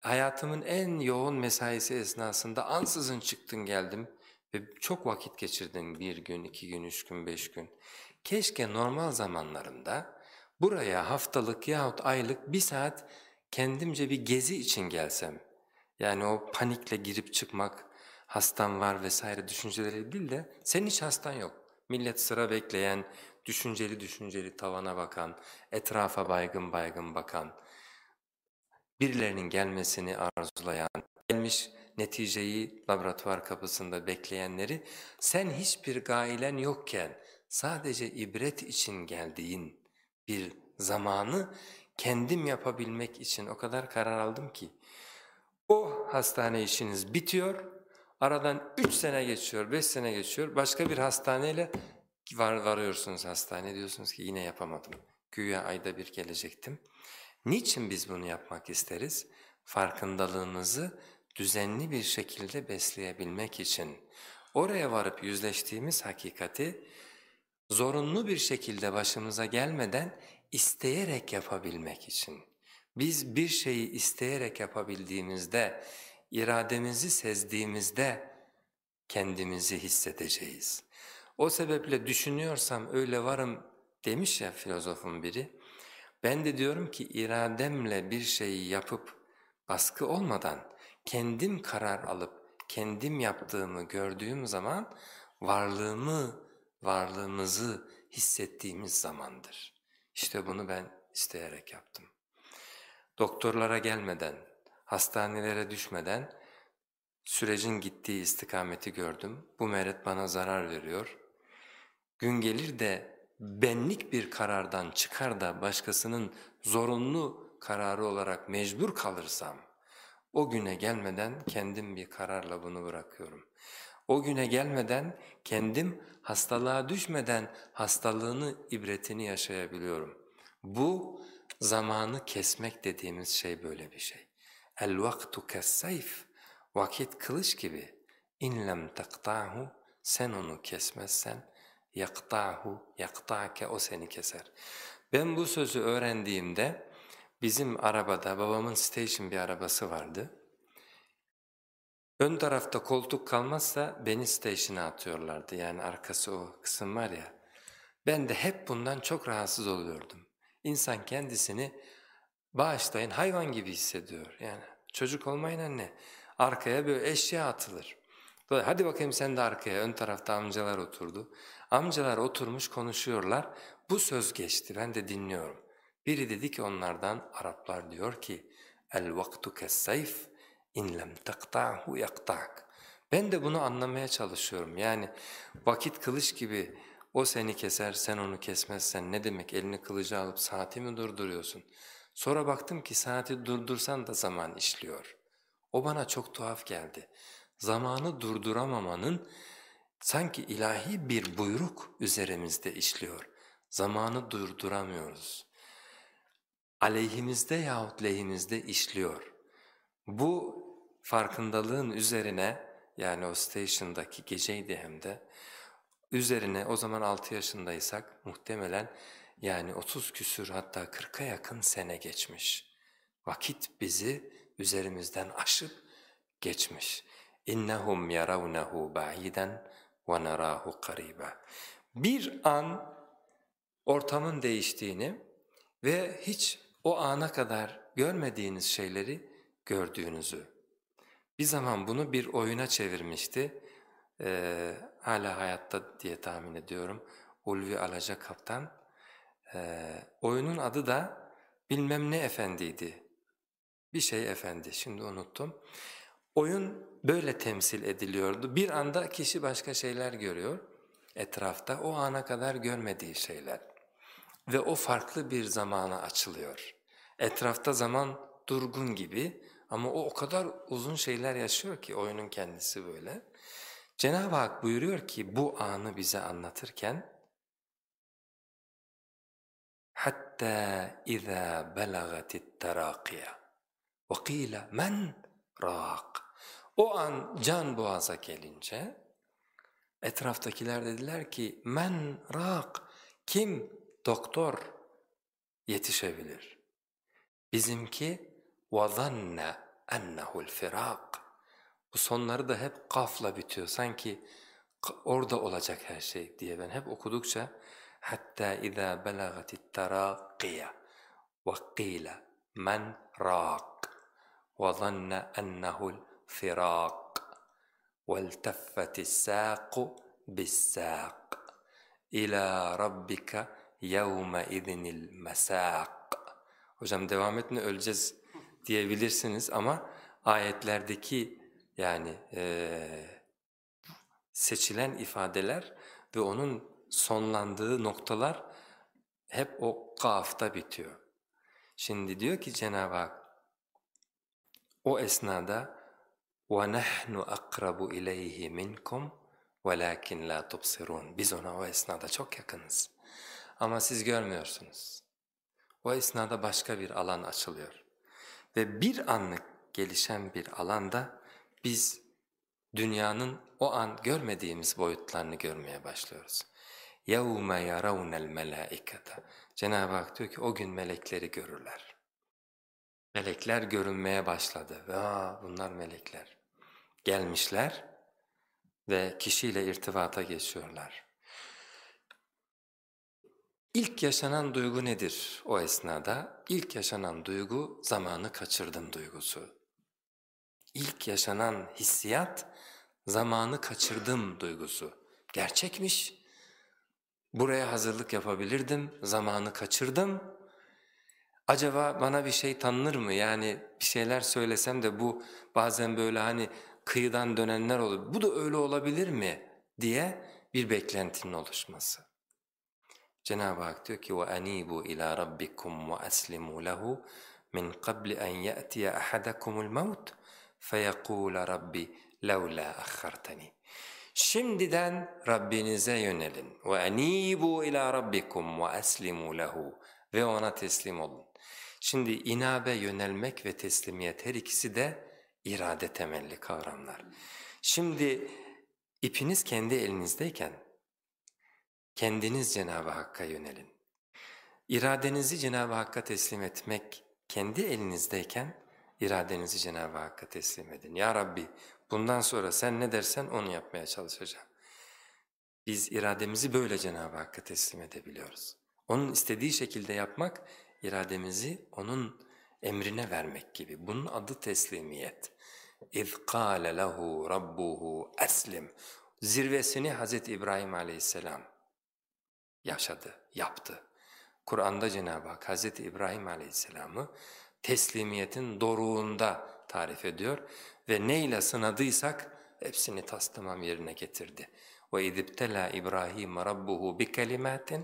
hayatımın en yoğun mesaisi esnasında ansızın çıktın geldim ve çok vakit geçirdin bir gün, iki gün, üç gün, beş gün. Keşke normal zamanlarımda buraya haftalık yahut aylık bir saat kendimce bir gezi için gelsem. Yani o panikle girip çıkmak, hastan var vesaire düşünceleri değil de senin hiç hastan yok. Millet sıra bekleyen, düşünceli düşünceli tavana bakan, etrafa baygın baygın bakan, birilerinin gelmesini arzulayan, gelmiş neticeyi laboratuvar kapısında bekleyenleri sen hiçbir gailen yokken sadece ibret için geldiğin bir zamanı kendim yapabilmek için o kadar karar aldım ki o hastane işiniz bitiyor, aradan üç sene geçiyor, beş sene geçiyor, başka bir hastaneyle var, varıyorsunuz hastane diyorsunuz ki yine yapamadım. Güya ayda bir gelecektim. Niçin biz bunu yapmak isteriz? Farkındalığımızı düzenli bir şekilde besleyebilmek için. Oraya varıp yüzleştiğimiz hakikati zorunlu bir şekilde başımıza gelmeden isteyerek yapabilmek için. Biz bir şeyi isteyerek yapabildiğimizde, irademizi sezdiğimizde kendimizi hissedeceğiz. O sebeple düşünüyorsam öyle varım demiş ya filozofun biri, ben de diyorum ki irademle bir şeyi yapıp baskı olmadan kendim karar alıp kendim yaptığımı gördüğüm zaman varlığımı, varlığımızı hissettiğimiz zamandır. İşte bunu ben isteyerek yaptım. Doktorlara gelmeden, hastanelere düşmeden sürecin gittiği istikameti gördüm. Bu meret bana zarar veriyor. Gün gelir de benlik bir karardan çıkar da başkasının zorunlu kararı olarak mecbur kalırsam, o güne gelmeden kendim bir kararla bunu bırakıyorum. O güne gelmeden kendim hastalığa düşmeden hastalığını, ibretini yaşayabiliyorum. Bu zamanı kesmek dediğimiz şey böyle bir şey. El vaktu kessayf, vakit kılıç gibi. İn lem takta'hu, sen onu kesmezsen yakta'hu yakta'ke o seni keser. Ben bu sözü öğrendiğimde bizim arabada babamın station bir arabası vardı. Ön tarafta koltuk kalmazsa beni station'a atıyorlardı yani arkası o kısım var ya. Ben de hep bundan çok rahatsız oluyordum. İnsan kendisini bağışlayın hayvan gibi hissediyor yani. Çocuk olmayın anne arkaya böyle eşya atılır. Hadi bakayım sen de arkaya ön tarafta amcalar oturdu. Amcalar oturmuş konuşuyorlar. Bu söz geçti ben de dinliyorum. Biri dedi ki onlardan Araplar diyor ki el vaktu kessayf in lem takta'hu yakta'k. Ben de bunu anlamaya çalışıyorum. Yani vakit kılıç gibi o seni keser sen onu kesmezsen ne demek elini kılıcı alıp saati mi durduruyorsun? Sonra baktım ki saati durdursan da zaman işliyor. O bana çok tuhaf geldi. Zamanı durduramamanın Sanki ilahi bir buyruk üzerimizde işliyor. Zamanı durduramıyoruz. Aleyhimizde yahut lehimizde işliyor. Bu farkındalığın üzerine yani o station'daki geceydi hem de üzerine o zaman 6 yaşındaysak muhtemelen yani 30 küsür hatta 40'a yakın sene geçmiş. Vakit bizi üzerimizden aşıp geçmiş. İnnehum yaravnehu ba'iden ve narahu qariba. Bir an ortamın değiştiğini ve hiç o ana kadar görmediğiniz şeyleri gördüğünüzü bir zaman bunu bir oyuna çevirmişti. Ee, hala hayatta diye tahmin ediyorum. Ulvi Alaca Kaptan. Ee, oyunun adı da bilmem ne efendiydi. Bir şey efendi şimdi unuttum. Oyun böyle temsil ediliyordu. Bir anda kişi başka şeyler görüyor etrafta, o ana kadar görmediği şeyler. ve o farklı bir zamana açılıyor. Etrafta zaman durgun gibi ama o o kadar uzun şeyler yaşıyor ki oyunun kendisi böyle. Cenab-ı Hak buyuruyor ki bu anı bize anlatırken hatta iza belagatit taraqiya ve qila men raq o an can boğaza gelince etraftakiler dediler ki men rak kim doktor yetişebilir. Bizimki وَظَنَّ اَنَّهُ الْفِرَاقِ Bu sonları da hep kafla bitiyor. Sanki orada olacak her şey diye ben hep okudukça hatta اِذَا بَلَغَتِ التَّرَاقِيَ وَقِيلَ مَنْ رَاقٍ وَظَنَّ اَنَّهُ الْفِرَاقِ وَالْتَفَّتِ السَّاقُ بِالسَّاقِ اِلَى رَبِّكَ يَوْمَئِذٍ الْمَسَاقِ Hocam devam etme öleceğiz diyebilirsiniz ama ayetlerdeki yani e, seçilen ifadeler ve onun sonlandığı noktalar hep o kafta bitiyor. Şimdi diyor ki Cenab-ı Hak o esnada وَنَحْنُ أَقْرَبُ إِلَيْهِ مِنْكُمْ وَلَكِنْ لَا تُبْصِرُونَ Biz ona o esnada çok yakınız. Ama siz görmüyorsunuz. O esnada başka bir alan açılıyor. Ve bir anlık gelişen bir alanda biz dünyanın o an görmediğimiz boyutlarını görmeye başlıyoruz. يَوْمَ يَرَوْنَ الْمَلَائِكَةَ Cenab-ı Hak diyor ki o gün melekleri görürler. Melekler görünmeye başladı ve aa bunlar melekler. Gelmişler ve kişiyle irtibata geçiyorlar. İlk yaşanan duygu nedir o esnada? İlk yaşanan duygu zamanı kaçırdım duygusu. İlk yaşanan hissiyat zamanı kaçırdım duygusu. Gerçekmiş. Buraya hazırlık yapabilirdim, zamanı kaçırdım. Acaba bana bir şey tanınır mı? Yani bir şeyler söylesem de bu bazen böyle hani kıyıdan dönenler olur. Bu da öyle olabilir mi diye bir beklentinin oluşması. Cenab-ı Hak diyor ki وَاَنِيبُوا اِلَى رَبِّكُمْ وَأَسْلِمُوا لَهُ مِنْ قَبْلِ أَنْ يَأْتِيَ أَحَدَكُمُ الْمَوْتِ فَيَقُولَ رَبِّ لَوْلَا أَخَّرْتَنِي Şimdiden Rabbinize yönelin. وَاَنِيبُوا اِلَى رَبِّكُمْ وَأَسْلِمُوا لَهُ Ve ona teslim olun. Şimdi inabe yönelmek ve teslimiyet her ikisi de irade temelli kavramlar. Şimdi ipiniz kendi elinizdeyken kendiniz Cenab-ı Hakk'a yönelin. İradenizi Cenab-ı Hakk'a teslim etmek kendi elinizdeyken iradenizi Cenab-ı Hakk'a teslim edin. Ya Rabbi bundan sonra sen ne dersen onu yapmaya çalışacağım. Biz irademizi böyle Cenab-ı Hakk'a teslim edebiliyoruz. Onun istediği şekilde yapmak irademizi onun emrine vermek gibi. Bunun adı teslimiyet. اِذْ قَالَ لَهُ رَبُّهُ أَسْلِمْ Zirvesini Hz. İbrahim aleyhisselam yaşadı, yaptı. Kur'an'da Cenab-ı Hak Hz. İbrahim aleyhisselamı teslimiyetin doruğunda tarif ediyor ve neyle sınadıysak hepsini tas tamam yerine getirdi. وَاِذْ ابْتَلَى İbrahim رَبُّهُ بِكَلِمَاتٍ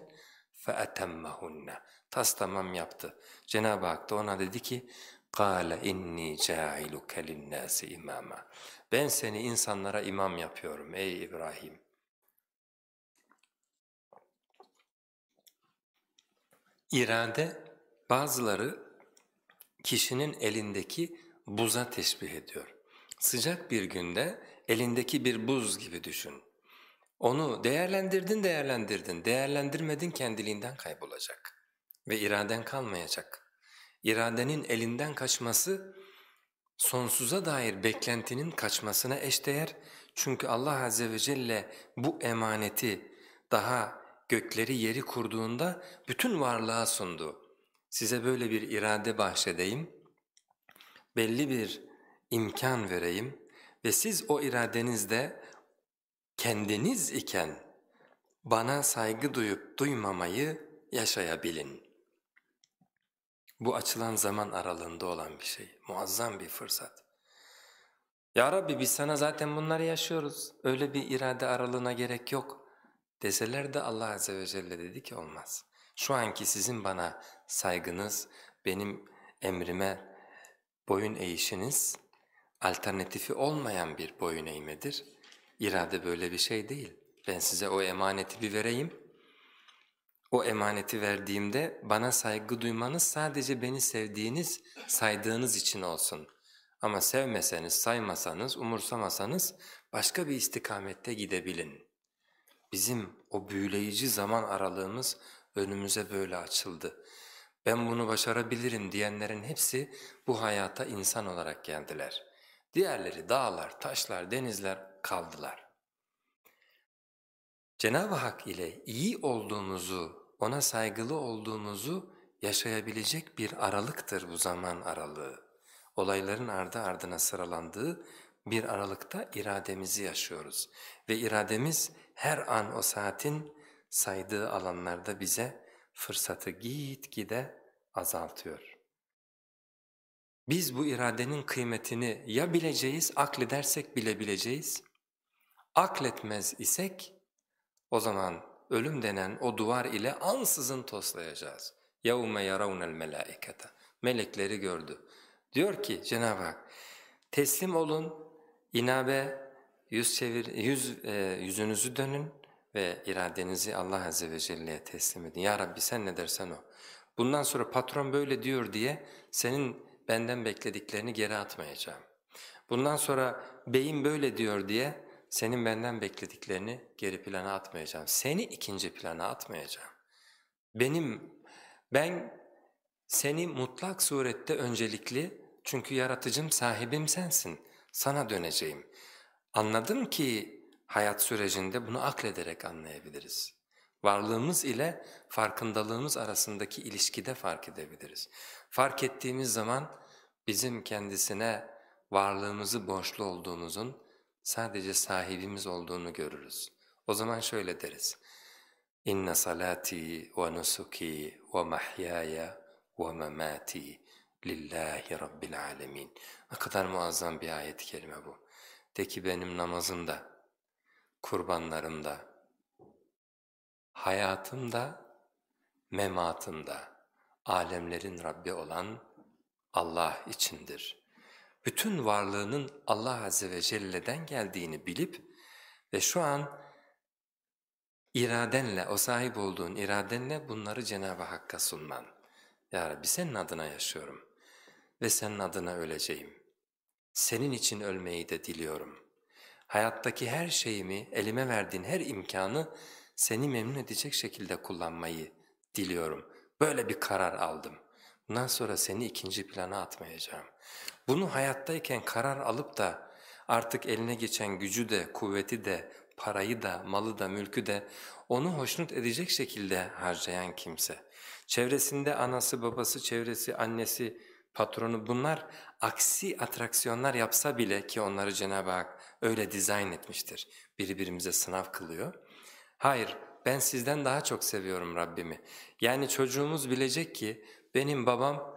فَأَتَمَّهُنَّ Tas tamam yaptı. Cenab-ı Hak da ona dedi ki قَالَ اِنِّي جَاعِلُكَ لِلنَّاسِ imama. Ben seni insanlara imam yapıyorum ey İbrahim. İrade bazıları kişinin elindeki buza teşbih ediyor. Sıcak bir günde elindeki bir buz gibi düşün. Onu değerlendirdin değerlendirdin, değerlendirmedin kendiliğinden kaybolacak ve iraden kalmayacak. İradenin elinden kaçması sonsuza dair beklentinin kaçmasına eşdeğer çünkü Allah Azze ve Celle bu emaneti daha gökleri yeri kurduğunda bütün varlığa sundu. Size böyle bir irade bahşedeyim, belli bir imkan vereyim ve siz o iradenizde kendiniz iken bana saygı duyup duymamayı yaşayabilin. Bu açılan zaman aralığında olan bir şey, muazzam bir fırsat. Ya Rabbi biz sana zaten bunları yaşıyoruz, öyle bir irade aralığına gerek yok deseler de Allah Azze ve Celle dedi ki olmaz. Şu anki sizin bana saygınız, benim emrime boyun eğişiniz alternatifi olmayan bir boyun eğmedir. İrade böyle bir şey değil. Ben size o emaneti bir vereyim. O emaneti verdiğimde bana saygı duymanız sadece beni sevdiğiniz, saydığınız için olsun. Ama sevmeseniz, saymasanız, umursamasanız başka bir istikamette gidebilin. Bizim o büyüleyici zaman aralığımız önümüze böyle açıldı. Ben bunu başarabilirim diyenlerin hepsi bu hayata insan olarak geldiler. Diğerleri dağlar, taşlar, denizler kaldılar. Cenab-ı Hak ile iyi olduğumuzu, ona saygılı olduğumuzu yaşayabilecek bir aralıktır bu zaman aralığı. Olayların ardı ardına sıralandığı bir aralıkta irademizi yaşıyoruz. Ve irademiz her an o saatin saydığı alanlarda bize fırsatı git gide azaltıyor. Biz bu iradenin kıymetini ya bileceğiz, akledersek bilebileceğiz. Akletmez isek o zaman ölüm denen o duvar ile ansızın toslayacağız. يَوْمَ يَرَوْنَ الْمَلَائِكَةَ Melekleri gördü. Diyor ki Cenab-ı Hak, teslim olun, inabe, yüz, çevir, yüz, e, yüzünüzü dönün ve iradenizi Allah Azze ve Celle'ye teslim edin. Ya Rabbi sen ne dersen o. Bundan sonra patron böyle diyor diye senin benden beklediklerini geri atmayacağım. Bundan sonra beyim böyle diyor diye senin benden beklediklerini geri plana atmayacağım. Seni ikinci plana atmayacağım. Benim, ben seni mutlak surette öncelikli çünkü yaratıcım sahibim sensin. Sana döneceğim. Anladım ki hayat sürecinde bunu aklederek anlayabiliriz. Varlığımız ile farkındalığımız arasındaki ilişkide fark edebiliriz. Fark ettiğimiz zaman bizim kendisine varlığımızı borçlu olduğumuzun sadece sahibimiz olduğunu görürüz. O zaman şöyle deriz. İnne salati ve nusuki ve mahyaya ve memati lillahi rabbil alemin. Ne kadar muazzam bir ayet-i kerime bu. De ki benim namazımda, kurbanlarımda, hayatımda, mematımda alemlerin Rabbi olan Allah içindir. Bütün varlığının Allah Azze ve Celle'den geldiğini bilip ve şu an iradenle, o sahip olduğun iradenle bunları Cenab-ı Hakk'a sunman. Ya Rabbi senin adına yaşıyorum ve senin adına öleceğim. Senin için ölmeyi de diliyorum. Hayattaki her şeyimi, elime verdiğin her imkanı seni memnun edecek şekilde kullanmayı diliyorum. Böyle bir karar aldım. Bundan sonra seni ikinci plana atmayacağım. Bunu hayattayken karar alıp da artık eline geçen gücü de, kuvveti de, parayı da, malı da, mülkü de onu hoşnut edecek şekilde harcayan kimse. Çevresinde anası, babası, çevresi, annesi, patronu bunlar aksi atraksiyonlar yapsa bile ki onları Cenab-ı Hak öyle dizayn etmiştir. Birbirimize sınav kılıyor. Hayır ben sizden daha çok seviyorum Rabbimi. Yani çocuğumuz bilecek ki benim babam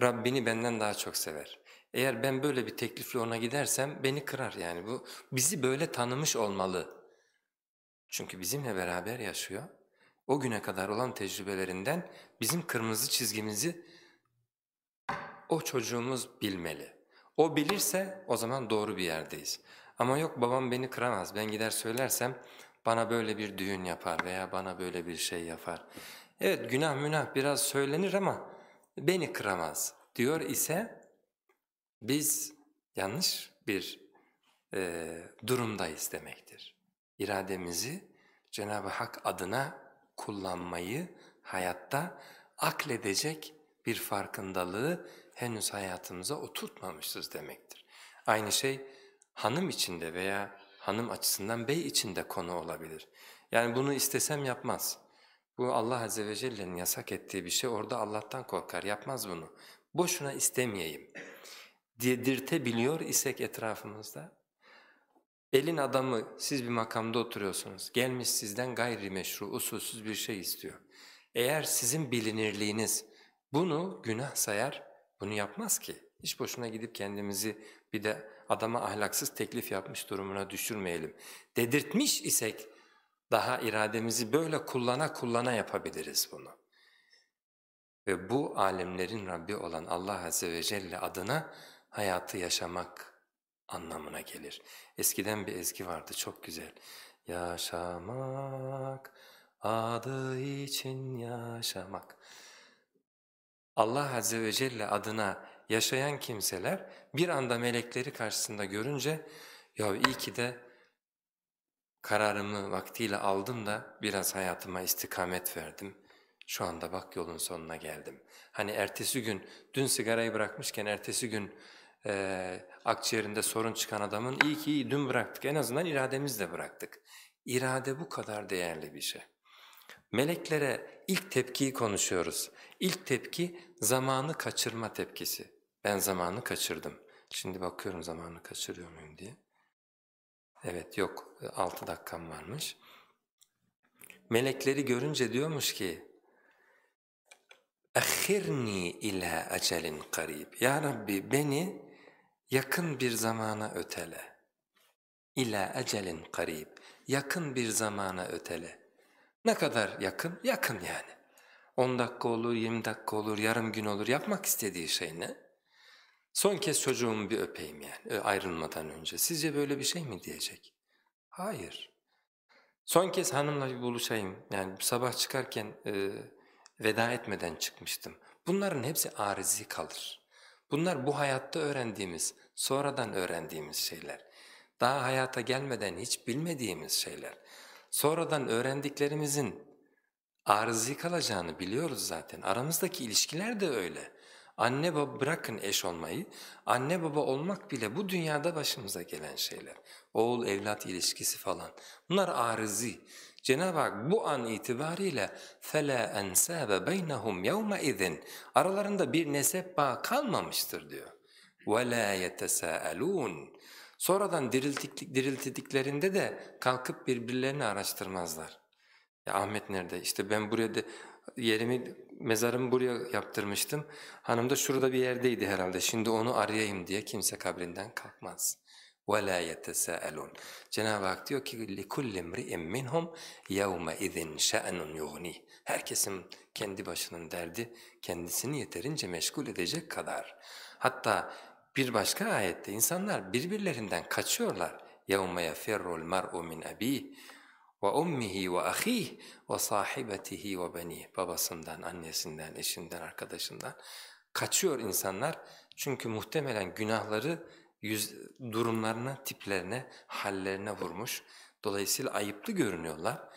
Rabbini benden daha çok sever. Eğer ben böyle bir teklifle ona gidersem beni kırar yani bu bizi böyle tanımış olmalı. Çünkü bizimle beraber yaşıyor. O güne kadar olan tecrübelerinden bizim kırmızı çizgimizi o çocuğumuz bilmeli. O bilirse o zaman doğru bir yerdeyiz. Ama yok babam beni kıramaz ben gider söylersem bana böyle bir düğün yapar veya bana böyle bir şey yapar. Evet günah münah biraz söylenir ama beni kıramaz diyor ise biz yanlış bir e, durumdayız demektir. İrademizi Cenab-ı Hak adına kullanmayı hayatta akledecek bir farkındalığı henüz hayatımıza oturtmamışız demektir. Aynı şey hanım içinde veya hanım açısından bey içinde konu olabilir. Yani bunu istesem yapmaz. Bu Allah Azze ve Celle'nin yasak ettiği bir şey orada Allah'tan korkar yapmaz bunu. Boşuna istemeyeyim dedirtebiliyor isek etrafımızda. Elin adamı siz bir makamda oturuyorsunuz gelmiş sizden gayrimeşru usulsüz bir şey istiyor. Eğer sizin bilinirliğiniz bunu günah sayar bunu yapmaz ki. Hiç boşuna gidip kendimizi bir de adama ahlaksız teklif yapmış durumuna düşürmeyelim. Dedirtmiş isek Daha irademizi böyle kullana kullana yapabiliriz bunu. Ve bu alemlerin Rabbi olan Allah Azze ve Celle adına hayatı yaşamak anlamına gelir. Eskiden bir ezgi vardı çok güzel. Yaşamak, adı için yaşamak. Allah Azze ve Celle adına yaşayan kimseler bir anda melekleri karşısında görünce ya iyi ki de kararımı vaktiyle aldım da biraz hayatıma istikamet verdim. Şu anda bak yolun sonuna geldim. Hani ertesi gün, dün sigarayı bırakmışken ertesi gün e, akciğerinde sorun çıkan adamın iyi ki iyi dün bıraktık en azından irademizle bıraktık. İrade bu kadar değerli bir şey. Meleklere ilk tepkiyi konuşuyoruz. İlk tepki zamanı kaçırma tepkisi. Ben zamanı kaçırdım. Şimdi bakıyorum zamanı kaçırıyor muyum diye. Evet yok altı dakikam varmış. Melekleri görünce diyormuş ki اَخِرْنِي ila اَجَلٍ karib. Ya Rabbi beni yakın bir zamana ötele. İla ecelin karib. Yakın bir zamana ötele. Ne kadar yakın? Yakın yani. 10 dakika olur, 20 dakika olur, yarım gün olur. Yapmak istediği şey ne? Son kez çocuğumu bir öpeyim yani ayrılmadan önce. Sizce böyle bir şey mi diyecek? Hayır. Son kez hanımla bir buluşayım. Yani sabah çıkarken e, veda etmeden çıkmıştım. Bunların hepsi arizi kalır. Bunlar bu hayatta öğrendiğimiz, sonradan öğrendiğimiz şeyler. Daha hayata gelmeden hiç bilmediğimiz şeyler Sonradan öğrendiklerimizin arızi kalacağını biliyoruz zaten. Aramızdaki ilişkiler de öyle. Anne baba bırakın eş olmayı, anne baba olmak bile bu dünyada başımıza gelen şeyler. Oğul evlat ilişkisi falan. Bunlar arızi. Cenab-ı Hak bu an itibariyle فَلَا أَنْسَابَ بَيْنَهُمْ يَوْمَ Aralarında bir nesep bağı kalmamıştır diyor. وَلَا يَتَسَاءَلُونَ Sonradan diriltildiklerinde de kalkıp birbirlerini araştırmazlar. Ya Ahmet nerede? İşte ben buraya de yerimi, mezarımı buraya yaptırmıştım. Hanım da şurada bir yerdeydi herhalde. Şimdi onu arayayım diye kimse kabrinden kalkmaz. وَلَا يَتَسَاءَلُونَ Cenab-ı Hak diyor ki لِكُلِّ امْرِئٍ مِّنْهُمْ يَوْمَئِذٍ شَأْنٌ يُغْنِيهِ Herkesin kendi başının derdi kendisini yeterince meşgul edecek kadar. Hatta bir başka ayette insanlar birbirlerinden kaçıyorlar. يَوْمَ يَفِرُّ الْمَرْءُ مِنْ أَب۪يهِ وَأُمِّهِ وَأَخِيهِ وَصَاحِبَتِهِ وَبَنِيهِ Babasından, annesinden, eşinden, arkadaşından kaçıyor insanlar. Çünkü muhtemelen günahları yüz, durumlarına, tiplerine, hallerine vurmuş. Dolayısıyla ayıplı görünüyorlar.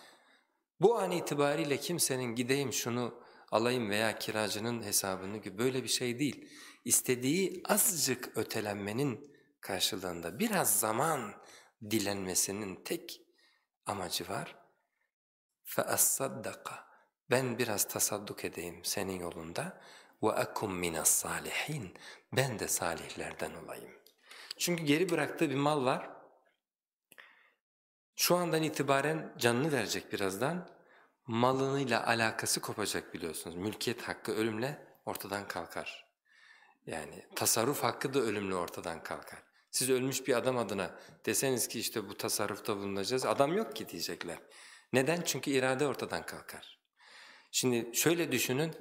Bu an itibariyle kimsenin gideyim şunu alayım veya kiracının hesabını gibi böyle bir şey değil. İstediği azıcık ötelenmenin karşılığında biraz zaman dilenmesinin tek amacı var. فَأَصَّدَّقَ Ben biraz tasadduk edeyim senin yolunda. وَأَكُمْ مِنَ الصَّالِحِينَ Ben de salihlerden olayım. Çünkü geri bıraktığı bir mal var. Şu andan itibaren canını verecek birazdan. Malınıyla alakası kopacak biliyorsunuz. Mülkiyet hakkı ölümle ortadan kalkar. Yani tasarruf hakkı da ölümle ortadan kalkar. Siz ölmüş bir adam adına deseniz ki işte bu tasarrufta bulunacağız, adam yok ki diyecekler. Neden? Çünkü irade ortadan kalkar. Şimdi şöyle düşünün,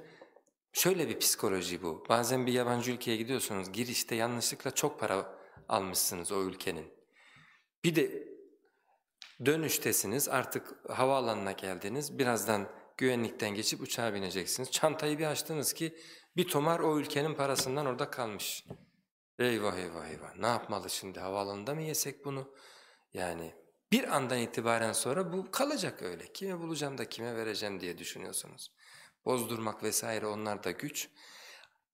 şöyle bir psikoloji bu. Bazen bir yabancı ülkeye gidiyorsunuz, girişte yanlışlıkla çok para almışsınız o ülkenin. Bir de dönüştesiniz, artık havaalanına geldiniz, birazdan güvenlikten geçip uçağa bineceksiniz. Çantayı bir açtınız ki bir tomar o ülkenin parasından orada kalmış. Eyvah eyvah eyvah ne yapmalı şimdi havaalanında mı yesek bunu? Yani bir andan itibaren sonra bu kalacak öyle. Kime bulacağım da kime vereceğim diye düşünüyorsunuz. Bozdurmak vesaire onlar da güç.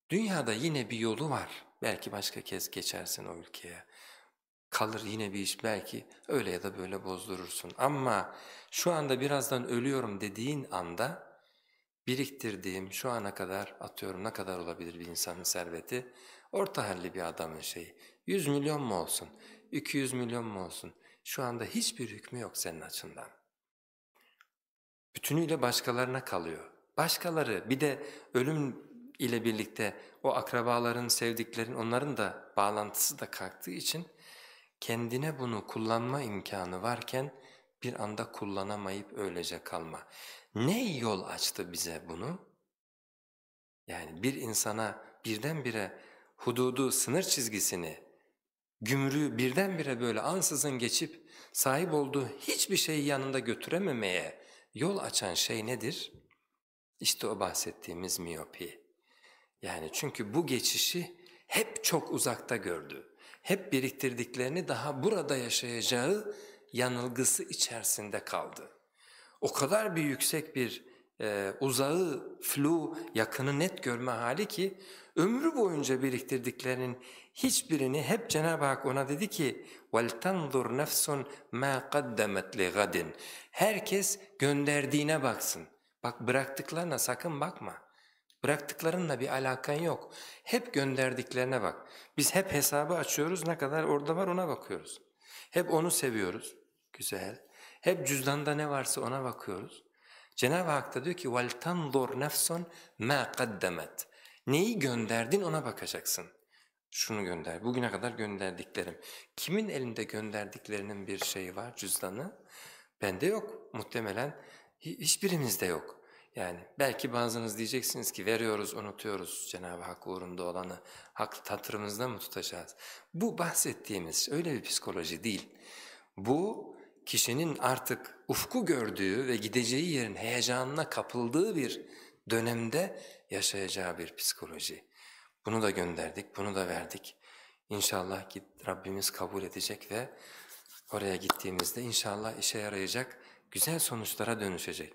Dünyada yine bir yolu var. Belki başka kez geçersin o ülkeye. Kalır yine bir iş belki öyle ya da böyle bozdurursun. Ama şu anda birazdan ölüyorum dediğin anda biriktirdiğim şu ana kadar atıyorum ne kadar olabilir bir insanın serveti? Orta halli bir adamın şeyi. 100 milyon mu olsun, 200 milyon mu olsun? Şu anda hiçbir hükmü yok senin açından. Bütünüyle başkalarına kalıyor. Başkaları bir de ölüm ile birlikte o akrabaların, sevdiklerin, onların da bağlantısı da kalktığı için kendine bunu kullanma imkanı varken bir anda kullanamayıp öylece kalma. Ne yol açtı bize bunu? Yani bir insana birdenbire hududu, sınır çizgisini, gümrüğü birdenbire böyle ansızın geçip sahip olduğu hiçbir şeyi yanında götürememeye yol açan şey nedir? İşte o bahsettiğimiz miyopi. Yani çünkü bu geçişi hep çok uzakta gördü. Hep biriktirdiklerini daha burada yaşayacağı yanılgısı içerisinde kaldı. O kadar bir yüksek bir e, uzağı, flu, yakını net görme hali ki ömrü boyunca biriktirdiklerinin hiçbirini hep Cenab-ı Hak ona dedi ki وَلْتَنْظُرْ نَفْسٌ مَا قَدَّمَتْ لِغَدٍ Herkes gönderdiğine baksın. Bak bıraktıklarına sakın bakma. Bıraktıklarınla bir alakan yok. Hep gönderdiklerine bak. Biz hep hesabı açıyoruz ne kadar orada var ona bakıyoruz. Hep onu seviyoruz. Güzel. Hep cüzdanda ne varsa ona bakıyoruz. Cenab-ı Hak da diyor ki وَلْتَنْظُرْ نَفْسٌ مَا قَدَّمَتْ Neyi gönderdin ona bakacaksın. Şunu gönder, bugüne kadar gönderdiklerim. Kimin elinde gönderdiklerinin bir şeyi var, cüzdanı? Bende yok, muhtemelen hiçbirimizde yok. Yani belki bazınız diyeceksiniz ki veriyoruz, unutuyoruz Cenab-ı Hak uğrunda olanı, haklı hatırımızda mı tutacağız? Bu bahsettiğimiz öyle bir psikoloji değil. Bu kişinin artık ufku gördüğü ve gideceği yerin heyecanına kapıldığı bir dönemde yaşayacağı bir psikoloji. Bunu da gönderdik, bunu da verdik. İnşallah git, Rabbimiz kabul edecek ve oraya gittiğimizde inşallah işe yarayacak, güzel sonuçlara dönüşecek.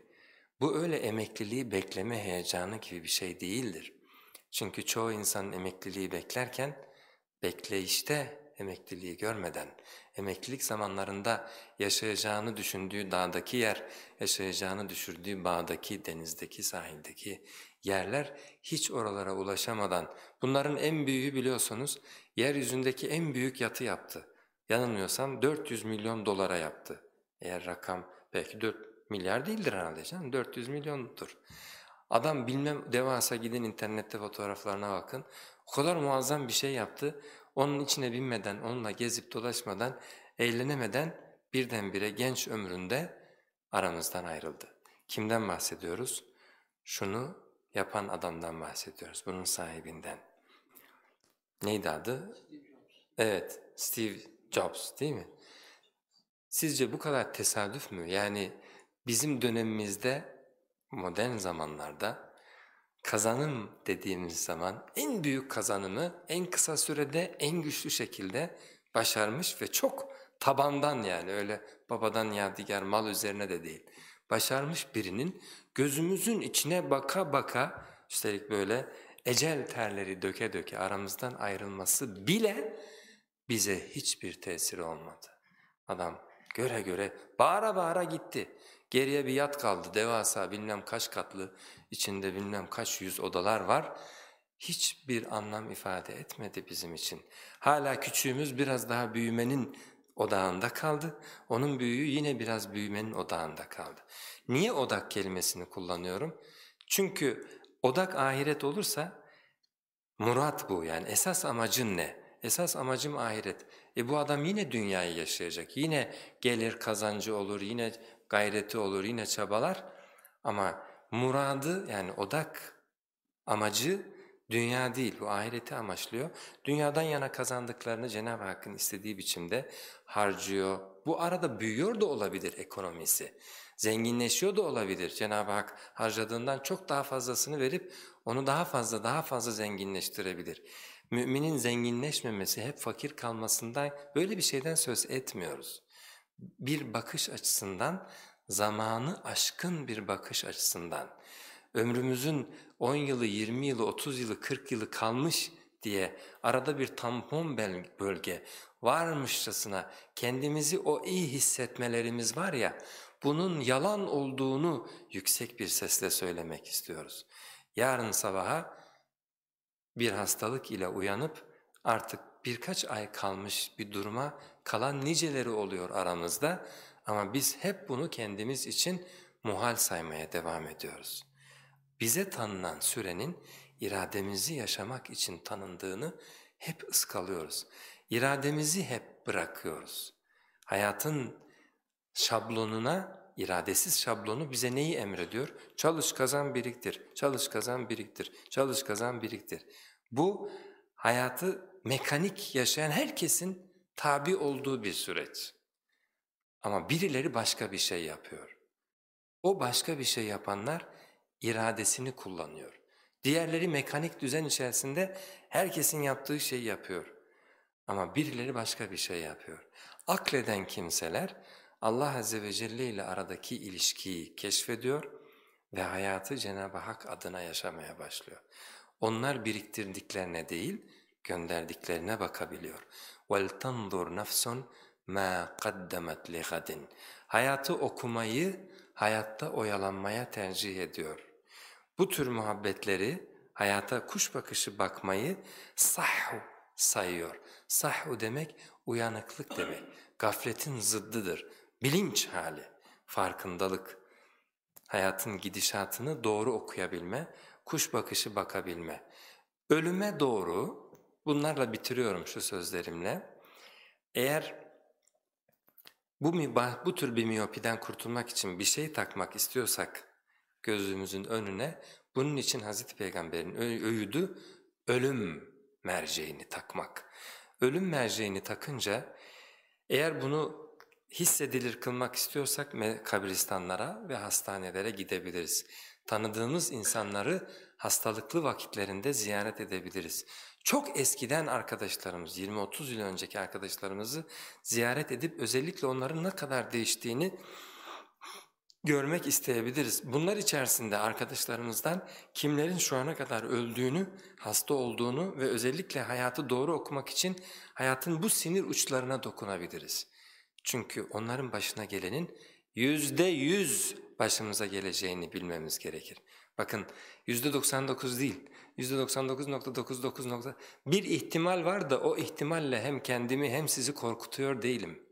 Bu öyle emekliliği bekleme heyecanı gibi bir şey değildir. Çünkü çoğu insan emekliliği beklerken bekleyişte emekliliği görmeden, emeklilik zamanlarında yaşayacağını düşündüğü dağdaki yer, yaşayacağını düşürdüğü bağdaki, denizdeki, sahildeki yerler hiç oralara ulaşamadan, bunların en büyüğü biliyorsunuz yeryüzündeki en büyük yatı yaptı. Yanılmıyorsam 400 milyon dolara yaptı. Eğer rakam belki 4 milyar değildir herhalde canım, 400 milyondur. Adam bilmem devasa gidin internette fotoğraflarına bakın. O kadar muazzam bir şey yaptı. Onun içine binmeden, onunla gezip dolaşmadan, eğlenemeden birdenbire genç ömründe aramızdan ayrıldı. Kimden bahsediyoruz? Şunu yapan adamdan bahsediyoruz, bunun sahibinden. Neydi adı? Evet, Steve Jobs değil mi? Sizce bu kadar tesadüf mü? Yani bizim dönemimizde, modern zamanlarda kazanım dediğimiz zaman en büyük kazanımı en kısa sürede en güçlü şekilde başarmış ve çok tabandan yani öyle babadan yadigar mal üzerine de değil. Başarmış birinin gözümüzün içine baka baka üstelik böyle ecel terleri döke döke aramızdan ayrılması bile bize hiçbir tesiri olmadı. Adam göre göre bağıra bağıra gitti. Geriye bir yat kaldı devasa bilmem kaç katlı içinde bilmem kaç yüz odalar var. Hiçbir anlam ifade etmedi bizim için. Hala küçüğümüz biraz daha büyümenin odağında kaldı. Onun büyüğü yine biraz büyümenin odağında kaldı. Niye odak kelimesini kullanıyorum? Çünkü odak ahiret olursa murat bu yani esas amacın ne? Esas amacım ahiret. E bu adam yine dünyayı yaşayacak. Yine gelir kazancı olur, yine gayreti olur, yine çabalar. Ama muradı yani odak amacı dünya değil bu ahireti amaçlıyor. Dünyadan yana kazandıklarını Cenab-ı Hakk'ın istediği biçimde harcıyor. Bu arada büyüyor da olabilir ekonomisi. Zenginleşiyor da olabilir. Cenab-ı Hak harcadığından çok daha fazlasını verip onu daha fazla daha fazla zenginleştirebilir. Müminin zenginleşmemesi, hep fakir kalmasından böyle bir şeyden söz etmiyoruz. Bir bakış açısından, zamanı aşkın bir bakış açısından, ömrümüzün 10 yılı, 20 yılı, 30 yılı, 40 yılı kalmış diye arada bir tampon bölge varmışçasına kendimizi o iyi hissetmelerimiz var ya, bunun yalan olduğunu yüksek bir sesle söylemek istiyoruz. Yarın sabaha bir hastalık ile uyanıp artık birkaç ay kalmış bir duruma kalan niceleri oluyor aramızda ama biz hep bunu kendimiz için muhal saymaya devam ediyoruz. Bize tanınan sürenin irademizi yaşamak için tanındığını hep ıskalıyoruz. İrademizi hep bırakıyoruz. Hayatın şablonuna, iradesiz şablonu bize neyi emrediyor? Çalış kazan biriktir, çalış kazan biriktir, çalış kazan biriktir. Bu hayatı mekanik yaşayan herkesin tabi olduğu bir süreç. Ama birileri başka bir şey yapıyor. O başka bir şey yapanlar iradesini kullanıyor. Diğerleri mekanik düzen içerisinde herkesin yaptığı şeyi yapıyor. Ama birileri başka bir şey yapıyor. Akleden kimseler Allah Azze ve Celle ile aradaki ilişkiyi keşfediyor ve hayatı Cenab-ı Hak adına yaşamaya başlıyor. Onlar biriktirdiklerine değil, gönderdiklerine bakabiliyor. وَلْتَنْظُرْ نَفْسٌ مَا قَدَّمَتْ لِغَدٍ Hayatı okumayı, hayatta oyalanmaya tercih ediyor. Bu tür muhabbetleri, hayata kuş bakışı bakmayı sahhu sayıyor. Sahhu demek uyanıklık demek, gafletin zıddıdır, bilinç hali, farkındalık, hayatın gidişatını doğru okuyabilme, kuş bakışı bakabilme. Ölüme doğru, bunlarla bitiriyorum şu sözlerimle, eğer bu, bu tür bir miyopiden kurtulmak için bir şey takmak istiyorsak gözümüzün önüne, bunun için Hazreti Peygamber'in öğüdü ölüm merceğini takmak. Ölüm merceğini takınca eğer bunu hissedilir kılmak istiyorsak kabristanlara ve hastanelere gidebiliriz. Tanıdığımız insanları hastalıklı vakitlerinde ziyaret edebiliriz. Çok eskiden arkadaşlarımız, 20-30 yıl önceki arkadaşlarımızı ziyaret edip özellikle onların ne kadar değiştiğini görmek isteyebiliriz. Bunlar içerisinde arkadaşlarımızdan kimlerin şu ana kadar öldüğünü, hasta olduğunu ve özellikle hayatı doğru okumak için hayatın bu sinir uçlarına dokunabiliriz. Çünkü onların başına gelenin yüzde yüz başımıza geleceğini bilmemiz gerekir. Bakın yüzde 99 değil, yüzde 99.99 bir ihtimal var da o ihtimalle hem kendimi hem sizi korkutuyor değilim.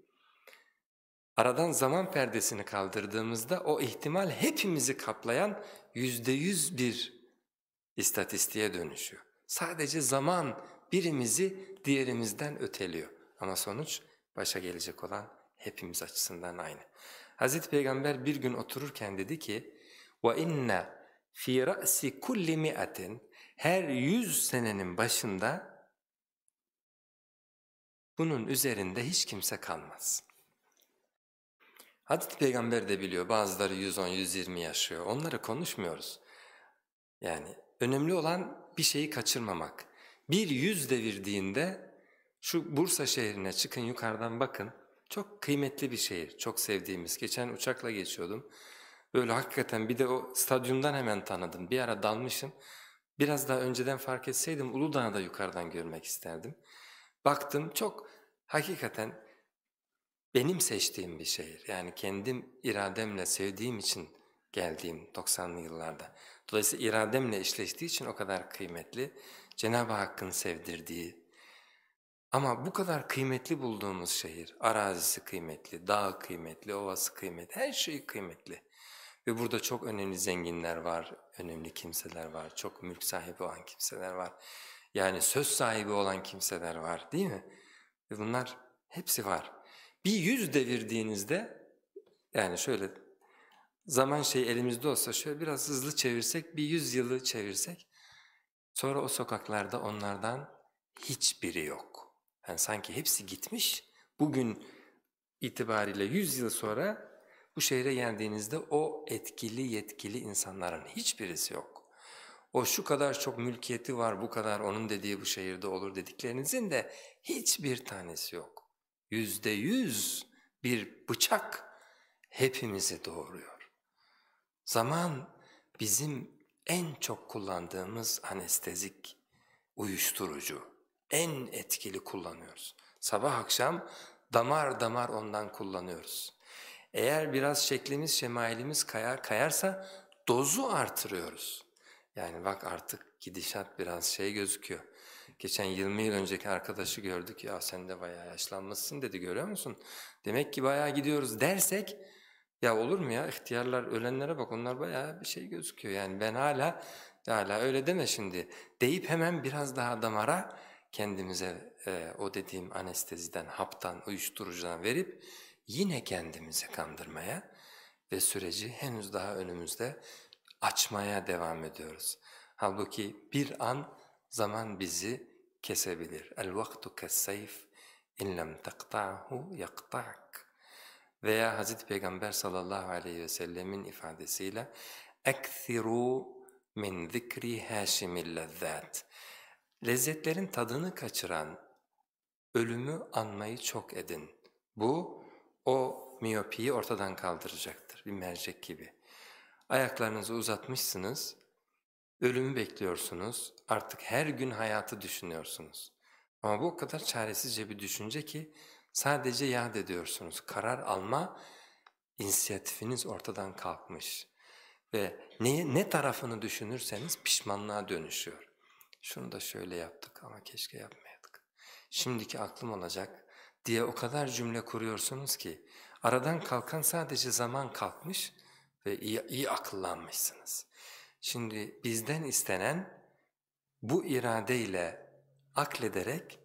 Aradan zaman perdesini kaldırdığımızda o ihtimal hepimizi kaplayan yüzde yüz bir istatistiğe dönüşüyor. Sadece zaman birimizi diğerimizden öteliyor. Ama sonuç başa gelecek olan hepimiz açısından aynı. Hazreti Peygamber bir gün otururken dedi ki وَاِنَّ fi ra'si kulli mi'atin her yüz senenin başında bunun üzerinde hiç kimse kalmaz. Hazreti Peygamber de biliyor bazıları 110-120 yaşıyor onları konuşmuyoruz. Yani önemli olan bir şeyi kaçırmamak. Bir yüz devirdiğinde şu Bursa şehrine çıkın yukarıdan bakın çok kıymetli bir şehir çok sevdiğimiz geçen uçakla geçiyordum. Böyle hakikaten bir de o stadyumdan hemen tanıdım bir ara dalmışım. Biraz daha önceden fark etseydim Uludağ'ı da yukarıdan görmek isterdim. Baktım çok hakikaten benim seçtiğim bir şehir. Yani kendim irademle sevdiğim için geldiğim 90'lı yıllarda. Dolayısıyla irademle işleştiği için o kadar kıymetli. Cenab-ı Hakk'ın sevdirdiği. Ama bu kadar kıymetli bulduğumuz şehir, arazisi kıymetli, dağı kıymetli, ovası kıymetli, her şey kıymetli. Ve burada çok önemli zenginler var, önemli kimseler var, çok mülk sahibi olan kimseler var. Yani söz sahibi olan kimseler var değil mi? Ve bunlar hepsi var. Bir yüz devirdiğinizde yani şöyle zaman şey elimizde olsa şöyle biraz hızlı çevirsek bir yüz yılı çevirsek sonra o sokaklarda onlardan hiçbiri yok. Yani sanki hepsi gitmiş bugün itibariyle yüz yıl sonra bu şehre geldiğinizde o etkili yetkili insanların hiçbirisi yok. O şu kadar çok mülkiyeti var bu kadar onun dediği bu şehirde olur dediklerinizin de hiçbir tanesi yok yüzde yüz bir bıçak hepimizi doğuruyor. Zaman bizim en çok kullandığımız anestezik, uyuşturucu, en etkili kullanıyoruz. Sabah akşam damar damar ondan kullanıyoruz. Eğer biraz şeklimiz, şemailimiz kayar, kayarsa dozu artırıyoruz. Yani bak artık gidişat biraz şey gözüküyor. Geçen 20 yıl önceki arkadaşı gördük ya sen de bayağı yaşlanmışsın dedi görüyor musun? Demek ki bayağı gidiyoruz dersek ya olur mu ya ihtiyarlar ölenlere bak onlar bayağı bir şey gözüküyor yani ben hala hala öyle deme şimdi deyip hemen biraz daha damara kendimize e, o dediğim anesteziden, haptan, uyuşturucudan verip yine kendimizi kandırmaya ve süreci henüz daha önümüzde açmaya devam ediyoruz. Halbuki bir an zaman bizi kesebilir. El vaktu keseyf in lem taqta'hu yaqta'k. Veya Hazreti Peygamber sallallahu aleyhi ve sellemin ifadesiyle ekziru min zikri haşimil lezzat. Lezzetlerin tadını kaçıran ölümü anmayı çok edin. Bu o miyopiyi ortadan kaldıracaktır bir mercek gibi. Ayaklarınızı uzatmışsınız, ölümü bekliyorsunuz, artık her gün hayatı düşünüyorsunuz. Ama bu o kadar çaresizce bir düşünce ki sadece yad ediyorsunuz. Karar alma inisiyatifiniz ortadan kalkmış ve ne, ne tarafını düşünürseniz pişmanlığa dönüşüyor. Şunu da şöyle yaptık ama keşke yapmayaydık. Şimdiki aklım olacak diye o kadar cümle kuruyorsunuz ki aradan kalkan sadece zaman kalkmış ve iyi, iyi akıllanmışsınız. Şimdi bizden istenen bu iradeyle aklederek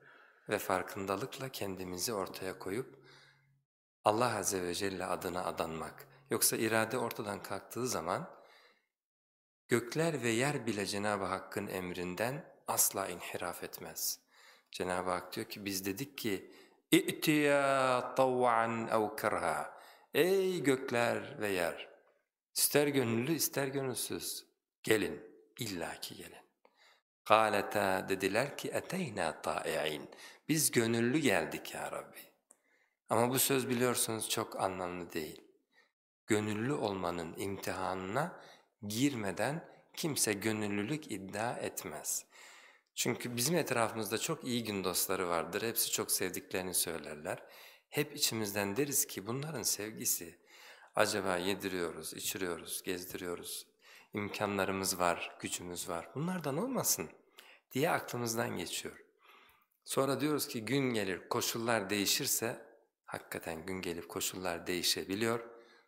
ve farkındalıkla kendimizi ortaya koyup Allah Azze ve Celle adına adanmak. Yoksa irade ortadan kalktığı zaman gökler ve yer bile Cenab-ı Hakk'ın emrinden asla inhiraf etmez. Cenab-ı Hak diyor ki biz dedik ki İ'tiya tav'an ev kerha. Ey gökler ve yer! İster gönüllü ister gönülsüz. Gelin, illaki gelin. Kâleta dediler ki eteyna ta'i'in. Biz gönüllü geldik ya Rabbi. Ama bu söz biliyorsunuz çok anlamlı değil. Gönüllü olmanın imtihanına girmeden kimse gönüllülük iddia etmez. Çünkü bizim etrafımızda çok iyi gün dostları vardır, hepsi çok sevdiklerini söylerler. Hep içimizden deriz ki bunların sevgisi acaba yediriyoruz, içiriyoruz, gezdiriyoruz, imkanlarımız var, gücümüz var, bunlardan olmasın diye aklımızdan geçiyor. Sonra diyoruz ki gün gelir, koşullar değişirse, hakikaten gün gelip koşullar değişebiliyor.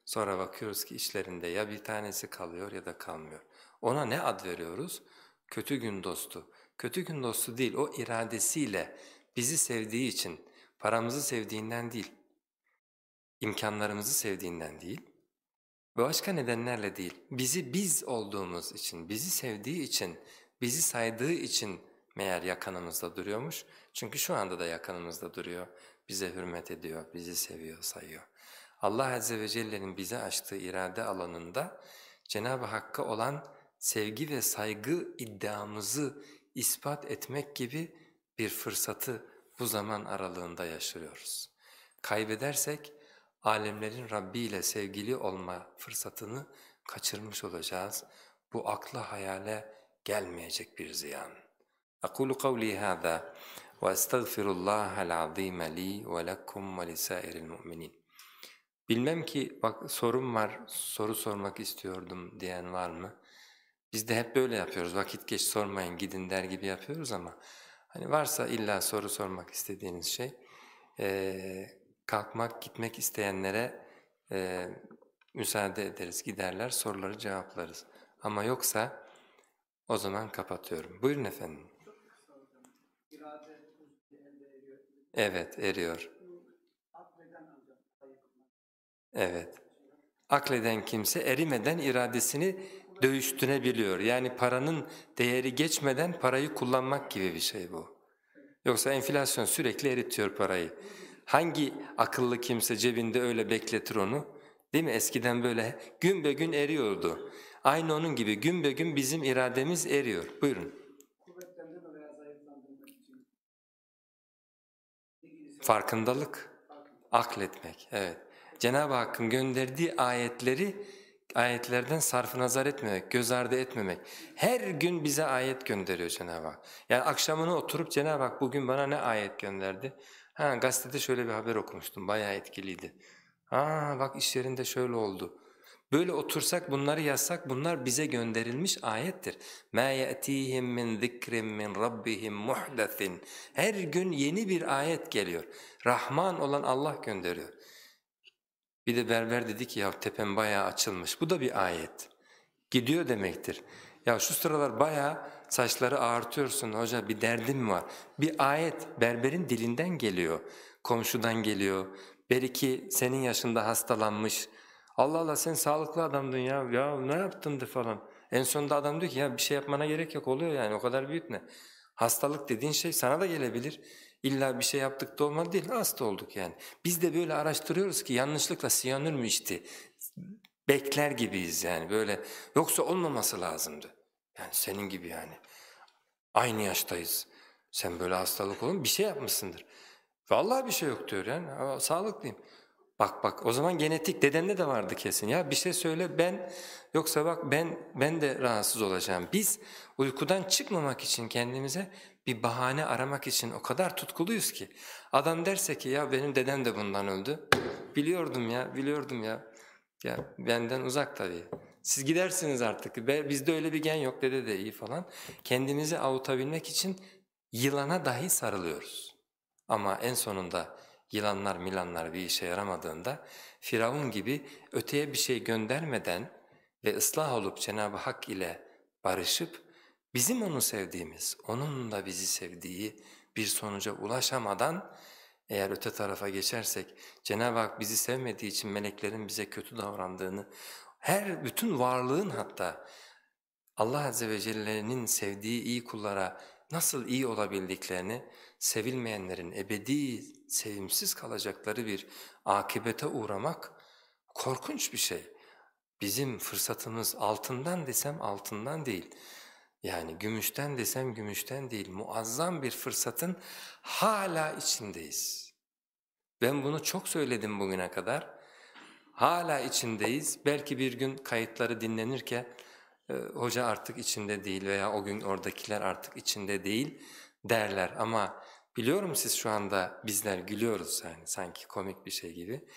Sonra bakıyoruz ki işlerinde ya bir tanesi kalıyor ya da kalmıyor. Ona ne ad veriyoruz? Kötü gün dostu. Kötü gün dostu değil, o iradesiyle bizi sevdiği için, paramızı sevdiğinden değil, imkanlarımızı sevdiğinden değil, başka nedenlerle değil, bizi biz olduğumuz için, bizi sevdiği için, bizi saydığı için meğer yakınımızda duruyormuş. Çünkü şu anda da yakınımızda duruyor, bize hürmet ediyor, bizi seviyor, sayıyor. Allah Azze ve Celle'nin bize açtığı irade alanında Cenab-ı Hakk'a olan sevgi ve saygı iddiamızı ispat etmek gibi bir fırsatı bu zaman aralığında yaşıyoruz. Kaybedersek alemlerin Rabbi ile sevgili olma fırsatını kaçırmış olacağız. Bu akla hayale gelmeyecek bir ziyan. أقول قولي هذا وأستغفر الله العظيم لي ولكم ولسائر المؤمنين Bilmem ki bak sorum var, soru sormak istiyordum diyen var mı? Biz de hep böyle yapıyoruz, vakit geç sormayın gidin der gibi yapıyoruz ama hani varsa illa soru sormak istediğiniz şey e, kalkmak, gitmek isteyenlere e, müsaade ederiz, giderler, soruları cevaplarız. Ama yoksa o zaman kapatıyorum. Buyurun efendim. Evet, eriyor. Evet. Akleden kimse erimeden iradesini dövüştürebiliyor. Yani paranın değeri geçmeden parayı kullanmak gibi bir şey bu. Yoksa enflasyon sürekli eritiyor parayı. Hangi akıllı kimse cebinde öyle bekletir onu? Değil mi? Eskiden böyle gün be gün eriyordu. Aynı onun gibi gün be gün bizim irademiz eriyor. Buyurun. Farkındalık, akletmek, evet. Cenab-ı Hakk'ın gönderdiği ayetleri ayetlerden sarf nazar etmemek, göz ardı etmemek. Her gün bize ayet gönderiyor Cenab-ı Hak. Yani akşamını oturup Cenab-ı Hak bugün bana ne ayet gönderdi? Ha gazetede şöyle bir haber okumuştum, bayağı etkiliydi. Ha bak iş yerinde şöyle oldu. Böyle otursak bunları yazsak bunlar bize gönderilmiş ayettir. مَا يَأْتِيهِمْ مِنْ ذِكْرٍ مِنْ رَبِّهِمْ مُحْدَثٍ Her gün yeni bir ayet geliyor. Rahman olan Allah gönderiyor. Bir de berber dedi ki ya tepem bayağı açılmış. Bu da bir ayet. Gidiyor demektir. Ya şu sıralar bayağı saçları ağartıyorsun hoca bir derdin mi var? Bir ayet berberin dilinden geliyor. Komşudan geliyor, belki senin yaşında hastalanmış, Allah Allah sen sağlıklı adamdın ya, ya ne yaptındı falan. En sonunda adam diyor ki ya bir şey yapmana gerek yok oluyor yani o kadar büyük ne. Hastalık dediğin şey sana da gelebilir. İlla bir şey yaptık da olmadı değil, hasta olduk yani. Biz de böyle araştırıyoruz ki yanlışlıkla siyanür mü içti? Bekler gibiyiz yani böyle. Yoksa olmaması lazımdı. Yani senin gibi yani. Aynı yaştayız. Sen böyle hastalık olur mu? Bir şey yapmışsındır. Vallahi bir şey yok diyor yani. Sağlıklıyım. Bak bak o zaman genetik dedende de vardı kesin. Ya bir şey söyle ben yoksa bak ben ben de rahatsız olacağım. Biz uykudan çıkmamak için kendimize bir bahane aramak için o kadar tutkuluyuz ki. Adam derse ki ya benim dedem de bundan öldü. Biliyordum ya biliyordum ya. Ya benden uzak tabii. Siz gidersiniz artık. Bizde öyle bir gen yok dede de iyi falan. Kendimizi avutabilmek için yılana dahi sarılıyoruz. Ama en sonunda yılanlar milanlar bir işe yaramadığında Firavun gibi öteye bir şey göndermeden ve ıslah olup Cenab-ı Hak ile barışıp bizim onu sevdiğimiz, onun da bizi sevdiği bir sonuca ulaşamadan eğer öte tarafa geçersek Cenab-ı Hak bizi sevmediği için meleklerin bize kötü davrandığını, her bütün varlığın hatta Allah Azze ve Celle'nin sevdiği iyi kullara nasıl iyi olabildiklerini, sevilmeyenlerin ebedi sevimsiz kalacakları bir akibete uğramak korkunç bir şey. Bizim fırsatımız altından desem altından değil, yani gümüşten desem gümüşten değil, muazzam bir fırsatın hala içindeyiz. Ben bunu çok söyledim bugüne kadar. Hala içindeyiz. Belki bir gün kayıtları dinlenirken e, hoca artık içinde değil veya o gün oradakiler artık içinde değil derler. Ama biliyorum siz şu anda bizler gülüyoruz yani sanki komik bir şey gibi.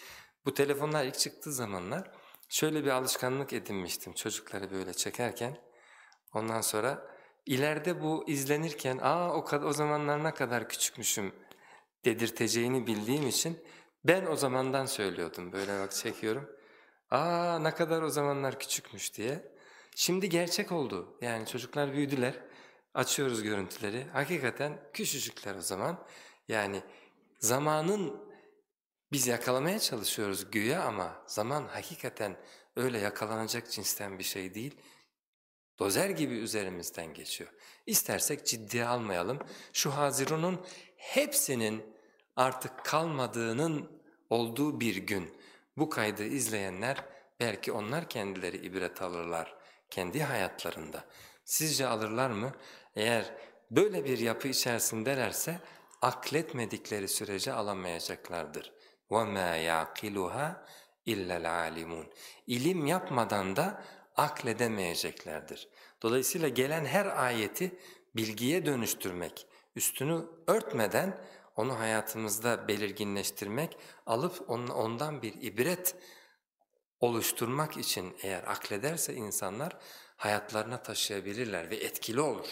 Bu telefonlar ilk çıktığı zamanlar şöyle bir alışkanlık edinmiştim çocukları böyle çekerken. Ondan sonra ileride bu izlenirken aa o, kadar, o zamanlar ne kadar küçükmüşüm dedirteceğini bildiğim için ben o zamandan söylüyordum böyle bak çekiyorum. Aa ne kadar o zamanlar küçükmüş diye. Şimdi gerçek oldu yani çocuklar büyüdüler. Açıyoruz görüntüleri. Hakikaten küçücükler o zaman. Yani zamanın biz yakalamaya çalışıyoruz güya ama zaman hakikaten öyle yakalanacak cinsten bir şey değil dozer gibi üzerimizden geçiyor. İstersek ciddiye almayalım. Şu Hazirun'un hepsinin artık kalmadığının olduğu bir gün bu kaydı izleyenler belki onlar kendileri ibret alırlar kendi hayatlarında. Sizce alırlar mı? Eğer böyle bir yapı içerisindelerse akletmedikleri sürece alamayacaklardır. وَمَا يَعْقِلُهَا اِلَّا الْعَالِمُونَ İlim yapmadan da akledemeyeceklerdir. Dolayısıyla gelen her ayeti bilgiye dönüştürmek, üstünü örtmeden onu hayatımızda belirginleştirmek, alıp ondan bir ibret oluşturmak için eğer aklederse insanlar hayatlarına taşıyabilirler ve etkili olur.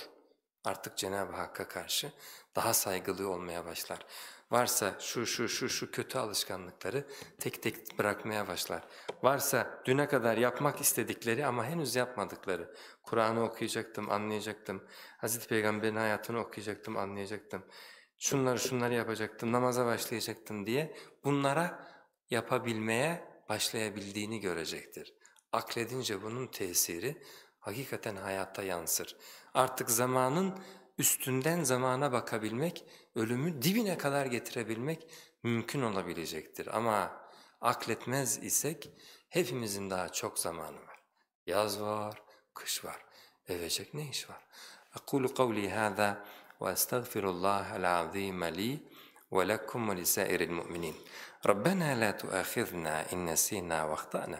Artık Cenab-ı Hakk'a karşı daha saygılı olmaya başlar. Varsa şu şu şu şu kötü alışkanlıkları tek tek bırakmaya başlar. Varsa düne kadar yapmak istedikleri ama henüz yapmadıkları, Kur'an'ı okuyacaktım, anlayacaktım, Hazreti Peygamber'in hayatını okuyacaktım, anlayacaktım, şunları şunları yapacaktım, namaza başlayacaktım diye bunlara yapabilmeye başlayabildiğini görecektir. Akledince bunun tesiri hakikaten hayatta yansır. Artık zamanın üstünden zamana bakabilmek, ölümü dibine kadar getirebilmek mümkün olabilecektir. Ama akletmez isek hepimizin daha çok zamanı var. Yaz var, kış var. Evecek ne iş var? أقول قولي هذا وأستغفر الله العظيم لي ولكم ولسائر المؤمنين ربنا لا تؤاخذنا إن نسينا واخطأنا